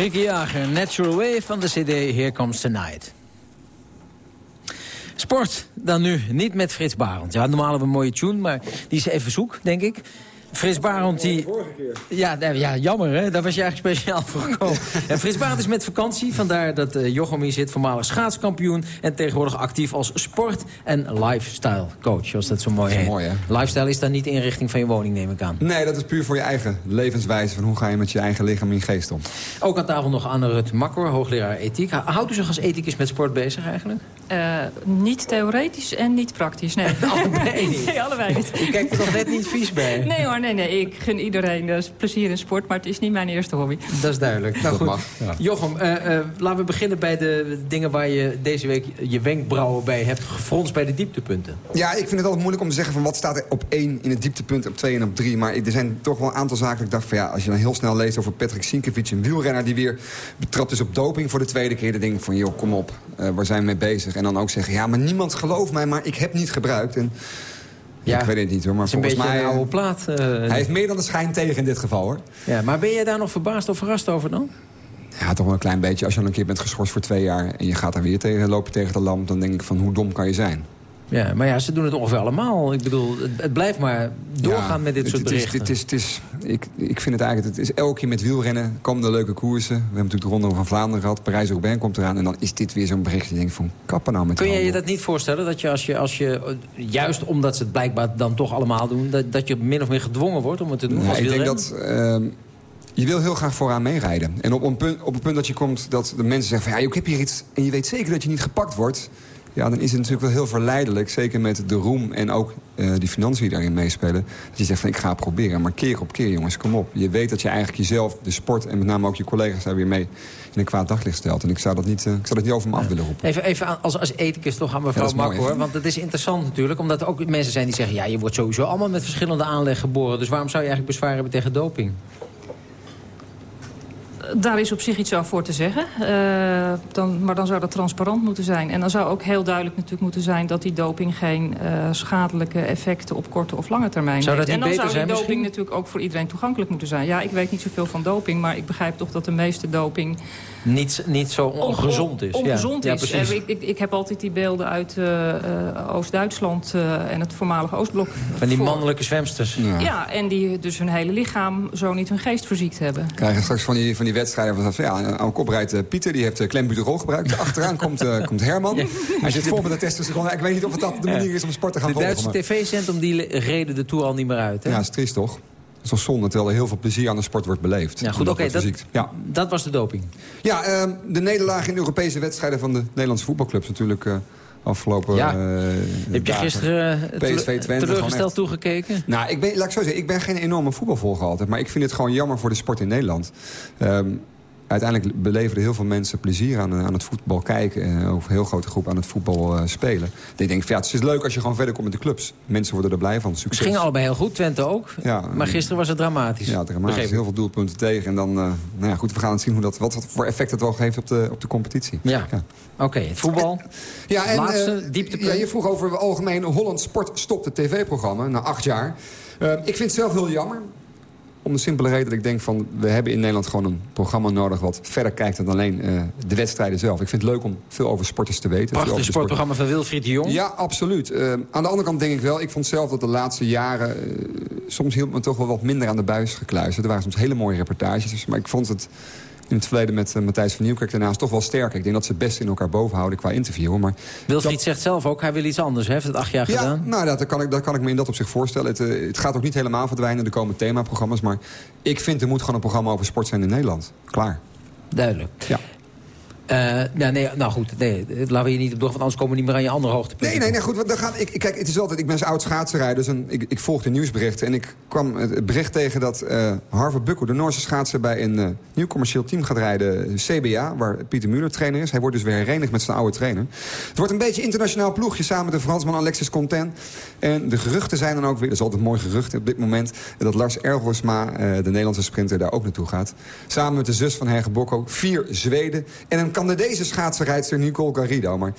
[SPEAKER 14] Marieke Jager, Natural Way van de cd Here Comes the Night. Sport dan nu, niet met Frits Barend. Ja, normaal hebben we een mooie tune, maar die is even zoek, denk ik. Frits Barend, die... Ja, nee, ja, jammer hè, daar was je eigenlijk speciaal voor gekomen. en Frits Barend is met vakantie, vandaar dat uh, Jochem hier zit... voormalig schaatskampioen en tegenwoordig actief als sport- en lifestyle coach. Zoals dat zo mooi
[SPEAKER 19] Dat is
[SPEAKER 14] heet.
[SPEAKER 19] mooi, hè?
[SPEAKER 14] Lifestyle is dan niet de inrichting van je woning, neem ik aan.
[SPEAKER 19] Nee, dat is puur voor je eigen levenswijze. Van hoe ga je met je eigen lichaam en geest om.
[SPEAKER 14] Ook aan tafel nog Anne Rut Makkor, hoogleraar ethiek. Houdt u zich als ethicus met sport bezig eigenlijk?
[SPEAKER 18] Eh, niet theoretisch en niet praktisch, nee.
[SPEAKER 14] Allebei niet.
[SPEAKER 18] Nee, allebei niet.
[SPEAKER 14] U kijkt er nog net niet vies bij.
[SPEAKER 18] Nee hoor, Maar nee, nee, ik gun iedereen eh, plezier in sport, maar het is niet mijn eerste hobby.
[SPEAKER 8] Dat is duidelijk. Nou
[SPEAKER 19] Dat
[SPEAKER 8] goed,
[SPEAKER 19] mag, ja.
[SPEAKER 8] Jochem, eh, eh, laten we beginnen bij de dingen waar je deze week je wenkbrauwen bij hebt gefronst bij de dieptepunten.
[SPEAKER 19] Ja, ik vind het altijd moeilijk om te zeggen van wat staat er op één in het dieptepunt, op twee en op drie. Maar er zijn toch wel een aantal zaken dat ik dacht van ja, als je dan heel snel leest over Patrick Sinkevic, een wielrenner die weer betrapt is op doping voor de tweede keer. Dan denk ik van joh, kom op, eh, waar zijn we mee bezig? En dan ook zeggen, ja, maar niemand gelooft mij, maar ik heb niet gebruikt. En,
[SPEAKER 8] Ja,
[SPEAKER 19] ik weet het niet hoor, maar
[SPEAKER 8] Het is een
[SPEAKER 19] volgens mij...
[SPEAKER 8] een
[SPEAKER 19] eh,
[SPEAKER 8] oude plaat. eh.
[SPEAKER 19] hij heeft meer dan de schijn tegen in dit geval hoor.
[SPEAKER 8] ja, maar ben jij daar nog verbaasd of verrast over dan?
[SPEAKER 19] Ja, toch wel een klein beetje. Als je al een keer bent geschorst voor twee jaar... en je gaat daar weer tegen, lopen tegen de lamp... dan denk ik van hoe dom kan je zijn?
[SPEAKER 8] Ja, maar ja, ze doen het ongeveer allemaal. Ik bedoel, het, het blijft maar doorgaan
[SPEAKER 19] Ja,
[SPEAKER 8] met dit soort
[SPEAKER 19] het is-
[SPEAKER 8] berichten.
[SPEAKER 19] Het is, het is, ik, ik vind het eigenlijk, het is elke keer met wielrennen komen er leuke koersen. We hebben natuurlijk de Ronde van Vlaanderen gehad, Parijs-Roubaix komt eraan. En dan is dit weer zo'n berichtje. Je denkt van, kappen nou met
[SPEAKER 8] Kun je
[SPEAKER 19] handel.
[SPEAKER 8] dat niet voorstellen? Dat je als je, als je juist omdat ze het blijkbaar dan toch allemaal doen... dat, dat je min of meer gedwongen wordt om het te doen
[SPEAKER 19] Ja,
[SPEAKER 8] als
[SPEAKER 19] ik denk dat... ehm, je wil heel graag vooraan meerijden. En op een, punt, op een punt dat je komt dat de mensen zeggen van... ja, ik heb hier iets en je weet zeker dat je niet gepakt wordt... ja, dan is het natuurlijk wel heel verleidelijk. Zeker met de roem en ook eh, die financiën die daarin meespelen. Dat je zegt van ik ga het proberen. Maar keer op keer, jongens, kom op. Je weet dat je eigenlijk jezelf, de sport en met name ook je collega's... daar weer mee in een kwaad daglicht stelt. En ik zou dat niet, eh, ik zou dat niet over me af willen roepen.
[SPEAKER 8] Even, even aan- als, als ethicus toch aan
[SPEAKER 19] Ja,
[SPEAKER 8] mevrouw
[SPEAKER 19] is
[SPEAKER 8] Mak, hoor. Want het is interessant natuurlijk. Omdat er ook mensen zijn die zeggen... ja, je wordt sowieso allemaal met verschillende aanleg geboren. Dus waarom zou je eigenlijk bezwaar hebben tegen doping?
[SPEAKER 18] Daar is op zich iets over voor te zeggen. Eh, dan, maar dan zou dat transparant moeten zijn. En dan zou ook heel duidelijk natuurlijk moeten zijn... dat die doping geen eh, schadelijke effecten op korte of lange termijn
[SPEAKER 8] Zou dat
[SPEAKER 18] heeft. en dan zou die
[SPEAKER 8] zijn
[SPEAKER 18] doping
[SPEAKER 8] misschien?
[SPEAKER 18] natuurlijk ook voor iedereen toegankelijk moeten zijn. Ja, ik weet niet zoveel van doping... maar ik begrijp toch dat de meeste doping
[SPEAKER 8] Niet, niet zo ongezond is.
[SPEAKER 18] ongezond
[SPEAKER 8] ja.
[SPEAKER 18] is.
[SPEAKER 8] Ja, precies.
[SPEAKER 18] Eh, ik, ik, ik heb altijd die beelden uit eh, eh, Oost-Duitsland eh, en het voormalige Oostblok.
[SPEAKER 8] Van die
[SPEAKER 18] voor-
[SPEAKER 8] mannelijke zwemsters.
[SPEAKER 18] Ja. en die dus hun hele lichaam zo niet hun geest verziekt hebben.
[SPEAKER 19] krijgen straks van die, van die wedstrijden van, van ja, aan de kop rijdt Pieter, die heeft uh, klembuterol gebruikt. Achteraan komt, komt Herman. Hij zit vol met de testosteron. Ik weet niet of het dat de manier is om sport te gaan
[SPEAKER 8] De
[SPEAKER 19] volgen.
[SPEAKER 8] Duitse
[SPEAKER 19] maar-
[SPEAKER 8] tv zendt om die reden de Tour al niet meer uit. Hè?
[SPEAKER 19] Ja, is triest toch? Dat is wel zonde, terwijl er heel veel plezier aan de sport wordt beleefd.
[SPEAKER 8] Ja, goed, oké, dat.
[SPEAKER 19] Ja,
[SPEAKER 8] dat was de doping.
[SPEAKER 19] ja ehm, de nederlaag in de Europese wedstrijden van de Nederlandse voetbalclubs natuurlijk eh, afgelopen
[SPEAKER 8] Ja.
[SPEAKER 19] eh,
[SPEAKER 8] Heb je gisteren eh,
[SPEAKER 19] PSV Twente,
[SPEAKER 8] teleurgesteld
[SPEAKER 19] echt-
[SPEAKER 8] toegekeken?
[SPEAKER 19] Nou, ik ben, laat ik zo zeggen, ik ben geen enorme voetbalvolger altijd. Maar ik vind het gewoon jammer voor de sport in Nederland. Ehm, uiteindelijk beleven heel veel mensen plezier aan, eh, aan het voetbal kijken. En ook een heel grote groep aan het voetbal eh, spelen. Dat ik denk, van, ja, het is leuk als je gewoon verder komt met de clubs. Mensen worden er blij van.
[SPEAKER 8] Het
[SPEAKER 19] Succes.
[SPEAKER 8] ging allebei heel goed, Twente ook.
[SPEAKER 19] Ja,
[SPEAKER 8] maar gisteren was het dramatisch.
[SPEAKER 19] Ja, dramatisch. Heel veel doelpunten tegen. En dan, eh, nou ja, goed, we gaan het zien hoe dat, wat, wat voor effect het wel geeft op de, op de competitie.
[SPEAKER 8] Ja. Oké, het voetbal.
[SPEAKER 19] Ja, en
[SPEAKER 8] Laatste
[SPEAKER 19] eh,
[SPEAKER 8] dieptepunt.
[SPEAKER 19] ja, je vroeg over het algemeen Holland Sport stopt het tv-programma na acht jaar. Eh, ik vind het zelf heel jammer. Om de simpele reden dat ik denk van... we hebben in Nederland gewoon een programma nodig... wat verder kijkt dan alleen eh, de wedstrijden zelf. Ik vind het leuk om veel over sporters te weten.
[SPEAKER 8] Prachtig
[SPEAKER 19] over
[SPEAKER 8] sportprogramma van Wilfried de Jong.
[SPEAKER 19] Ja, absoluut. Eh, aan de andere kant denk ik wel... ik vond zelf dat de laatste jaren... eh, soms hield me toch wel wat minder aan de buis gekluisterd. Er waren soms hele mooie reportages. Maar ik vond het in het verleden met eh, Matthijs van Nieuwkerk daarnaast toch wel sterker. Ik denk dat ze het best in elkaar boven houden qua interview. Maar
[SPEAKER 8] Wilfried zegt zelf ook, hij wil iets anders. Hij heeft het acht jaar
[SPEAKER 19] ja,
[SPEAKER 8] gedaan.
[SPEAKER 19] nou, dat, dat kan ik, dat kan ik me in dat op zich voorstellen. Het, eh, het gaat ook niet helemaal verdwijnen, er komen themaprogramma's. Maar ik vind er moet gewoon een programma over sport zijn in Nederland. Klaar.
[SPEAKER 8] Duidelijk.
[SPEAKER 19] Ja.
[SPEAKER 8] Ja, nee, nou goed, nee, laten we hier niet op door, want anders komen we niet meer aan je andere hoogtepunten.
[SPEAKER 19] Nee, nee, nee, goed. Dan gaat, ik, kijk, het is altijd, ik ben zo'n oud schaatsenrijder, dus een, ik, ik volg de nieuwsberichten. En ik kwam het bericht tegen dat eh Harvard Bukko, de Noorse schaatser... bij een eh, nieuw commercieel team gaat rijden, CBA, waar Pieter Muller trainer is. Hij wordt dus weer herenigd met zijn oude trainer. Het wordt een beetje internationaal ploegje samen met de Fransman Alexis Conten. En de geruchten zijn dan ook weer, dat is altijd een mooi gerucht op dit moment... dat Lars Ergosma, de Nederlandse sprinter, daar ook naartoe gaat. Samen met de zus van Herge Bokko, vier Zweden... en een Canadese schaatsenrijdster Nicole Garrido. Maar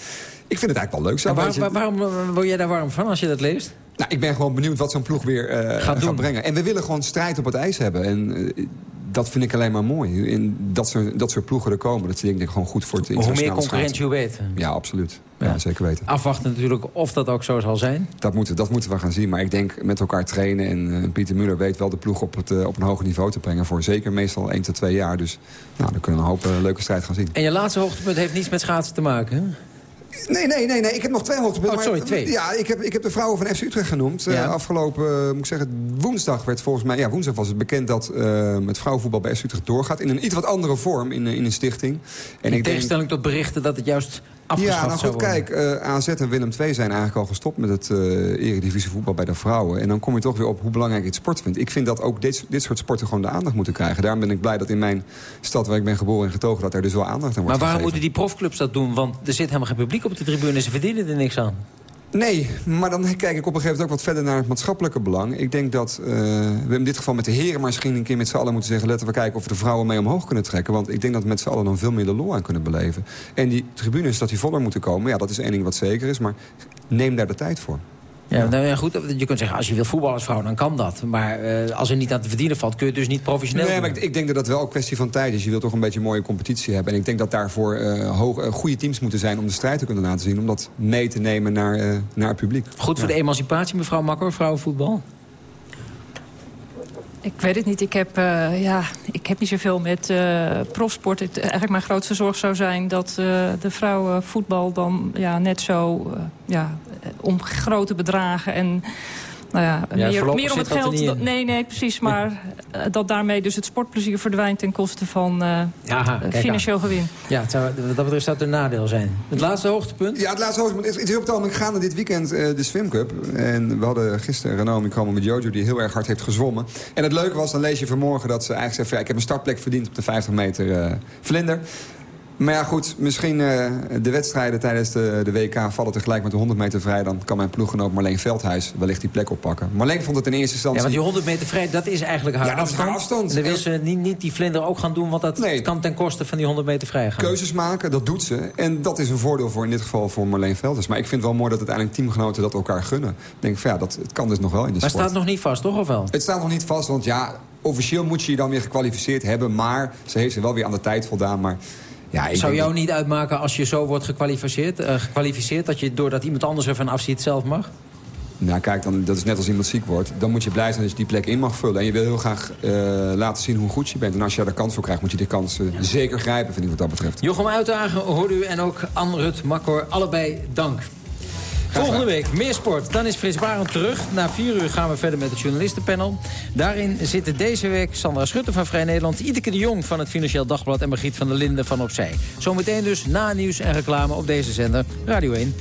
[SPEAKER 19] ik vind het eigenlijk wel leuk zo.
[SPEAKER 8] Waar- waarom eh, word jij daar warm van als je dat leest?
[SPEAKER 19] Nou, ik ben gewoon benieuwd wat zo'n ploeg weer eh, gaat,
[SPEAKER 8] doen.
[SPEAKER 19] brengen. En we willen gewoon strijd op het ijs hebben. En eh, dat vind ik alleen maar mooi. En dat, soort, dat soort ploegen er komen, dat is denk ik gewoon goed voor het
[SPEAKER 8] Hoe meer
[SPEAKER 19] internationale
[SPEAKER 8] concurrentie, hoe beter.
[SPEAKER 19] Ja, absoluut. Ja, zeker weten.
[SPEAKER 8] Afwachten natuurlijk of dat ook zo zal zijn.
[SPEAKER 19] Dat moeten, dat moeten we gaan zien. Maar ik denk met elkaar trainen. En eh, Pieter Muller weet wel de ploeg op, het, eh, op een hoger niveau te brengen. Voor zeker meestal 1 tot 2 jaar. Dus nou, dan kunnen we een hoop eh, leuke strijd gaan zien.
[SPEAKER 8] En je laatste hoogtepunt heeft niets met schaatsen te maken, hè?
[SPEAKER 19] Nee, nee, nee, nee. Ik heb nog twee hoogtepunten.
[SPEAKER 8] Oh, sorry,
[SPEAKER 19] maar-
[SPEAKER 8] twee.
[SPEAKER 19] Ja, ik heb, ik heb de vrouwen van FC Utrecht genoemd. Afgelopen, moet ik zeggen, woensdag werd volgens mij... Ja, woensdag was het bekend dat het vrouwenvoetbal bij FC Utrecht doorgaat. In een iets wat andere vorm, in, in een stichting. En
[SPEAKER 8] In
[SPEAKER 19] ik denk...
[SPEAKER 8] tegenstelling tot berichten dat het juist afgeschaft
[SPEAKER 19] Ja, nou goed, kijk, eh, AZ en Willem II zijn eigenlijk al gestopt met het eh eredivisie voetbal bij de vrouwen. En dan kom je toch weer op hoe belangrijk ik het sport vind. Ik vind dat ook dit, dit soort sporten gewoon de aandacht moeten krijgen. Daarom ben ik blij dat in mijn stad waar ik ben geboren en getogen... dat er dus wel aandacht aan wordt
[SPEAKER 8] Maar waarom
[SPEAKER 19] gegeven.
[SPEAKER 8] moeten die profclubs dat doen? Want er zit helemaal geen publiek op de tribune en ze verdienen er niks aan.
[SPEAKER 19] Nee, maar dan kijk ik op een gegeven moment ook wat verder naar het maatschappelijke belang. Ik denk dat eh, we in dit geval met de heren misschien een keer met z'n allen moeten zeggen... laten we kijken of we de vrouwen mee omhoog kunnen trekken. Want ik denk dat we met z'n allen dan veel meer de lol aan kunnen beleven. En die tribunes, dat die voller moeten komen, ja, dat is één ding wat zeker is. Maar neem daar de tijd voor.
[SPEAKER 8] Ja, nou ja, goed, je kunt zeggen, als je wil voetballen als vrouw, dan kan dat. Maar eh, als er niet aan te verdienen valt, kun je het dus niet professioneel
[SPEAKER 19] Nee,
[SPEAKER 8] doen.
[SPEAKER 19] maar ik, ik denk dat dat wel een kwestie van tijd is. Je wilt toch een beetje een mooie competitie hebben. En ik denk dat daarvoor eh, hoog, eh, goede teams moeten zijn om de strijd te kunnen laten zien. Om dat mee te nemen naar, eh, naar het publiek.
[SPEAKER 8] Goed voor de emancipatie, mevrouw Makker, vrouwenvoetbal?
[SPEAKER 18] Ik weet het niet. Ik heb, eh, ja, ik heb niet zoveel met eh, profsport. Het, eigenlijk mijn grootste zorg zou zijn dat eh, de vrouwenvoetbal dan ja, net zo ja, om grote bedragen en nou ja,
[SPEAKER 8] Ja,
[SPEAKER 18] meer, meer om het geld. dat- nee, nee, precies. Maar eh, dat daarmee dus het sportplezier verdwijnt ten koste van eh, eh,
[SPEAKER 8] aan.
[SPEAKER 18] financieel gewin.
[SPEAKER 8] Ja, het zou, wat dat betreft zou het een nadeel zijn. Het laatste hoogtepunt?
[SPEAKER 19] Ja, het laatste hoogtepunt. Het is op het ogenblik gaande dit weekend eh, de Swim Cup. En we hadden gisteren Renaomi komen met Jojo... die heel erg hard heeft gezwommen. En het leuke was, dan lees je vanmorgen dat ze eigenlijk zegt... ja, ik heb een startplek verdiend op de 50 meter eh, vlinder. Maar ja, goed, misschien eh, de wedstrijden tijdens de, de WK vallen tegelijk met de 100 meter vrij. Dan kan mijn ploeggenoot Marleen Veldhuis wellicht die plek oppakken. Marleen vond het in eerste instantie...
[SPEAKER 8] Ja, want die 100 meter vrij, dat is eigenlijk haar
[SPEAKER 19] Ja, dat is
[SPEAKER 8] afstand.
[SPEAKER 19] haar afstand.
[SPEAKER 8] En dan wil ze niet, niet die vlinder ook gaan doen, want dat kan ten koste van die 100 meter vrij gaan.
[SPEAKER 19] keuzes maken, dat doet ze. En dat is een voordeel voor in dit geval voor Marleen Veldhuis. Maar ik vind het wel mooi dat uiteindelijk teamgenoten dat elkaar gunnen. Ik denk van ja, dat, het kan dus nog wel in de
[SPEAKER 8] Maar
[SPEAKER 19] sport.
[SPEAKER 8] staat nog niet vast, toch? Of wel?
[SPEAKER 19] Het staat nog niet vast, want ja, officieel moet je je dan weer gekwalificeerd hebben. Maar ze heeft zich wel weer aan de tijd voldaan. Maar ja, ik
[SPEAKER 8] Zou jou niet uitmaken als je zo wordt gekwalificeerd, eh, gekwalificeerd... dat je doordat iemand anders ervan afziet zelf mag?
[SPEAKER 19] Nou kijk, dan, dat is net als iemand ziek wordt. Dan moet je blij zijn dat je die plek in mag vullen. En je wil heel graag eh, laten zien hoe goed je bent. En als je daar de kans voor krijgt, moet je die kans eh, zeker grijpen, vind ik wat dat betreft.
[SPEAKER 8] Jochem Uitdagen, hoorde u, en ook Anne-Rut Makkor, allebei dank. Volgende week meer sport. Dan is Frits Barend terug. Na vier uur gaan we verder met het journalistenpanel. Daarin zitten deze week Sandra Schutte van Vrij Nederland... Iteke de Jong van het Financieel Dagblad... en Margriet van der Linden van Opzij. Zometeen dus na nieuws en reclame op deze zender Radio 1.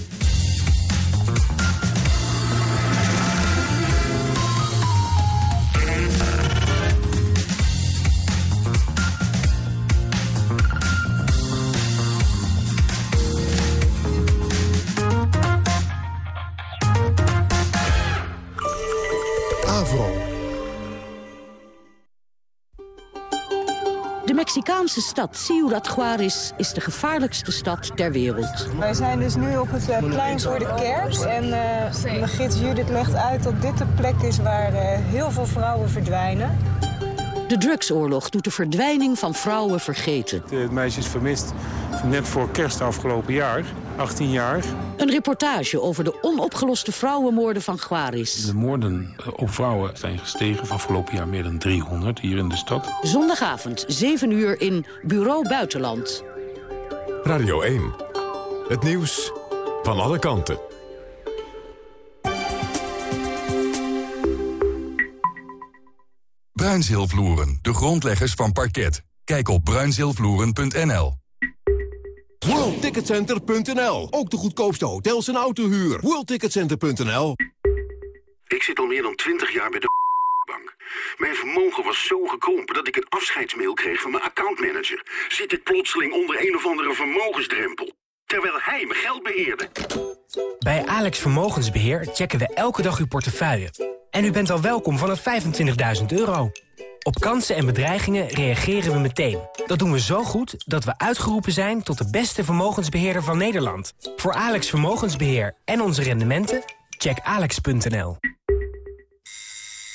[SPEAKER 20] Mexicaanse stad Ciudad Juarez is de gevaarlijkste stad ter wereld.
[SPEAKER 21] Wij zijn dus nu op het eh, plein voor de kerk. En eh, de gids Judith legt uit dat dit de plek is waar eh, heel veel vrouwen verdwijnen.
[SPEAKER 20] De drugsoorlog doet de verdwijning van vrouwen vergeten.
[SPEAKER 22] Het meisje is vermist net voor kerst afgelopen jaar, 18 jaar.
[SPEAKER 20] Een reportage over de onopgeloste vrouwenmoorden van Juarez.
[SPEAKER 22] De moorden op vrouwen zijn gestegen van afgelopen jaar meer dan 300 hier in de stad.
[SPEAKER 20] Zondagavond, 7 uur in Bureau Buitenland.
[SPEAKER 1] Radio 1. Het nieuws van alle kanten.
[SPEAKER 23] Bruinzeelvloeren, de grondleggers van parket. Kijk op bruinzeelvloeren.nl.
[SPEAKER 24] WorldTicketCenter.nl. Ook de goedkoopste hotels en autohuur. WorldTicketCenter.nl.
[SPEAKER 25] Ik zit al meer dan 20 jaar bij de bank. Mijn vermogen was zo gekrompen dat ik een afscheidsmail kreeg van mijn accountmanager. Zit ik plotseling onder een of andere vermogensdrempel. Terwijl hij mijn geld beheerde.
[SPEAKER 26] Bij Alex Vermogensbeheer checken we elke dag uw portefeuille. En u bent al welkom vanaf 25.000 euro. Op kansen en bedreigingen reageren we meteen. Dat doen we zo goed dat we uitgeroepen zijn tot de beste vermogensbeheerder van Nederland. Voor Alex Vermogensbeheer en onze rendementen, check alex.nl.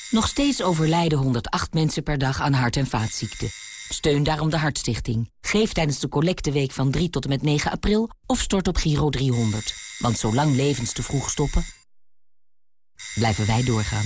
[SPEAKER 20] Nog steeds overlijden 108 mensen per dag aan hart- en vaatziekten. Steun daarom de Hartstichting. Geef tijdens de collecteweek van 3 tot en met 9 april of stort op Giro 300. Want zolang levens te vroeg stoppen, blijven wij doorgaan.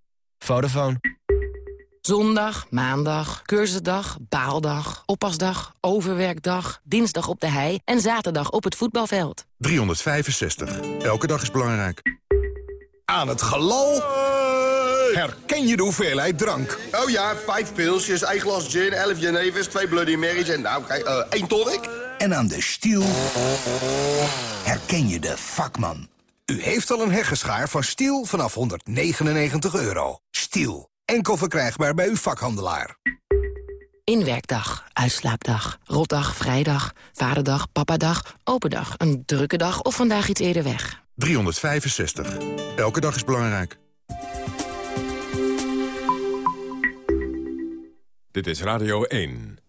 [SPEAKER 27] Vodafone.
[SPEAKER 20] Zondag, maandag, cursusdag, baaldag, oppasdag, overwerkdag, dinsdag op de hei en zaterdag op het voetbalveld.
[SPEAKER 28] 365. Elke dag is belangrijk.
[SPEAKER 6] Aan het galal herken je de hoeveelheid drank.
[SPEAKER 16] Oh ja, vijf pilsjes, één glas gin, elf Genevers, twee Bloody Marys en nou, kijk, eh, één tonic.
[SPEAKER 6] En aan de stiel herken je de vakman. U heeft al een heggeschaar van Stiel vanaf 199 euro. Stiel, enkel verkrijgbaar bij uw vakhandelaar.
[SPEAKER 20] Inwerkdag, uitslaapdag, rotdag, vrijdag, vaderdag, papadag, open dag, een drukke dag of vandaag iets eerder weg.
[SPEAKER 28] 365. Elke dag is belangrijk.
[SPEAKER 1] Dit is Radio 1.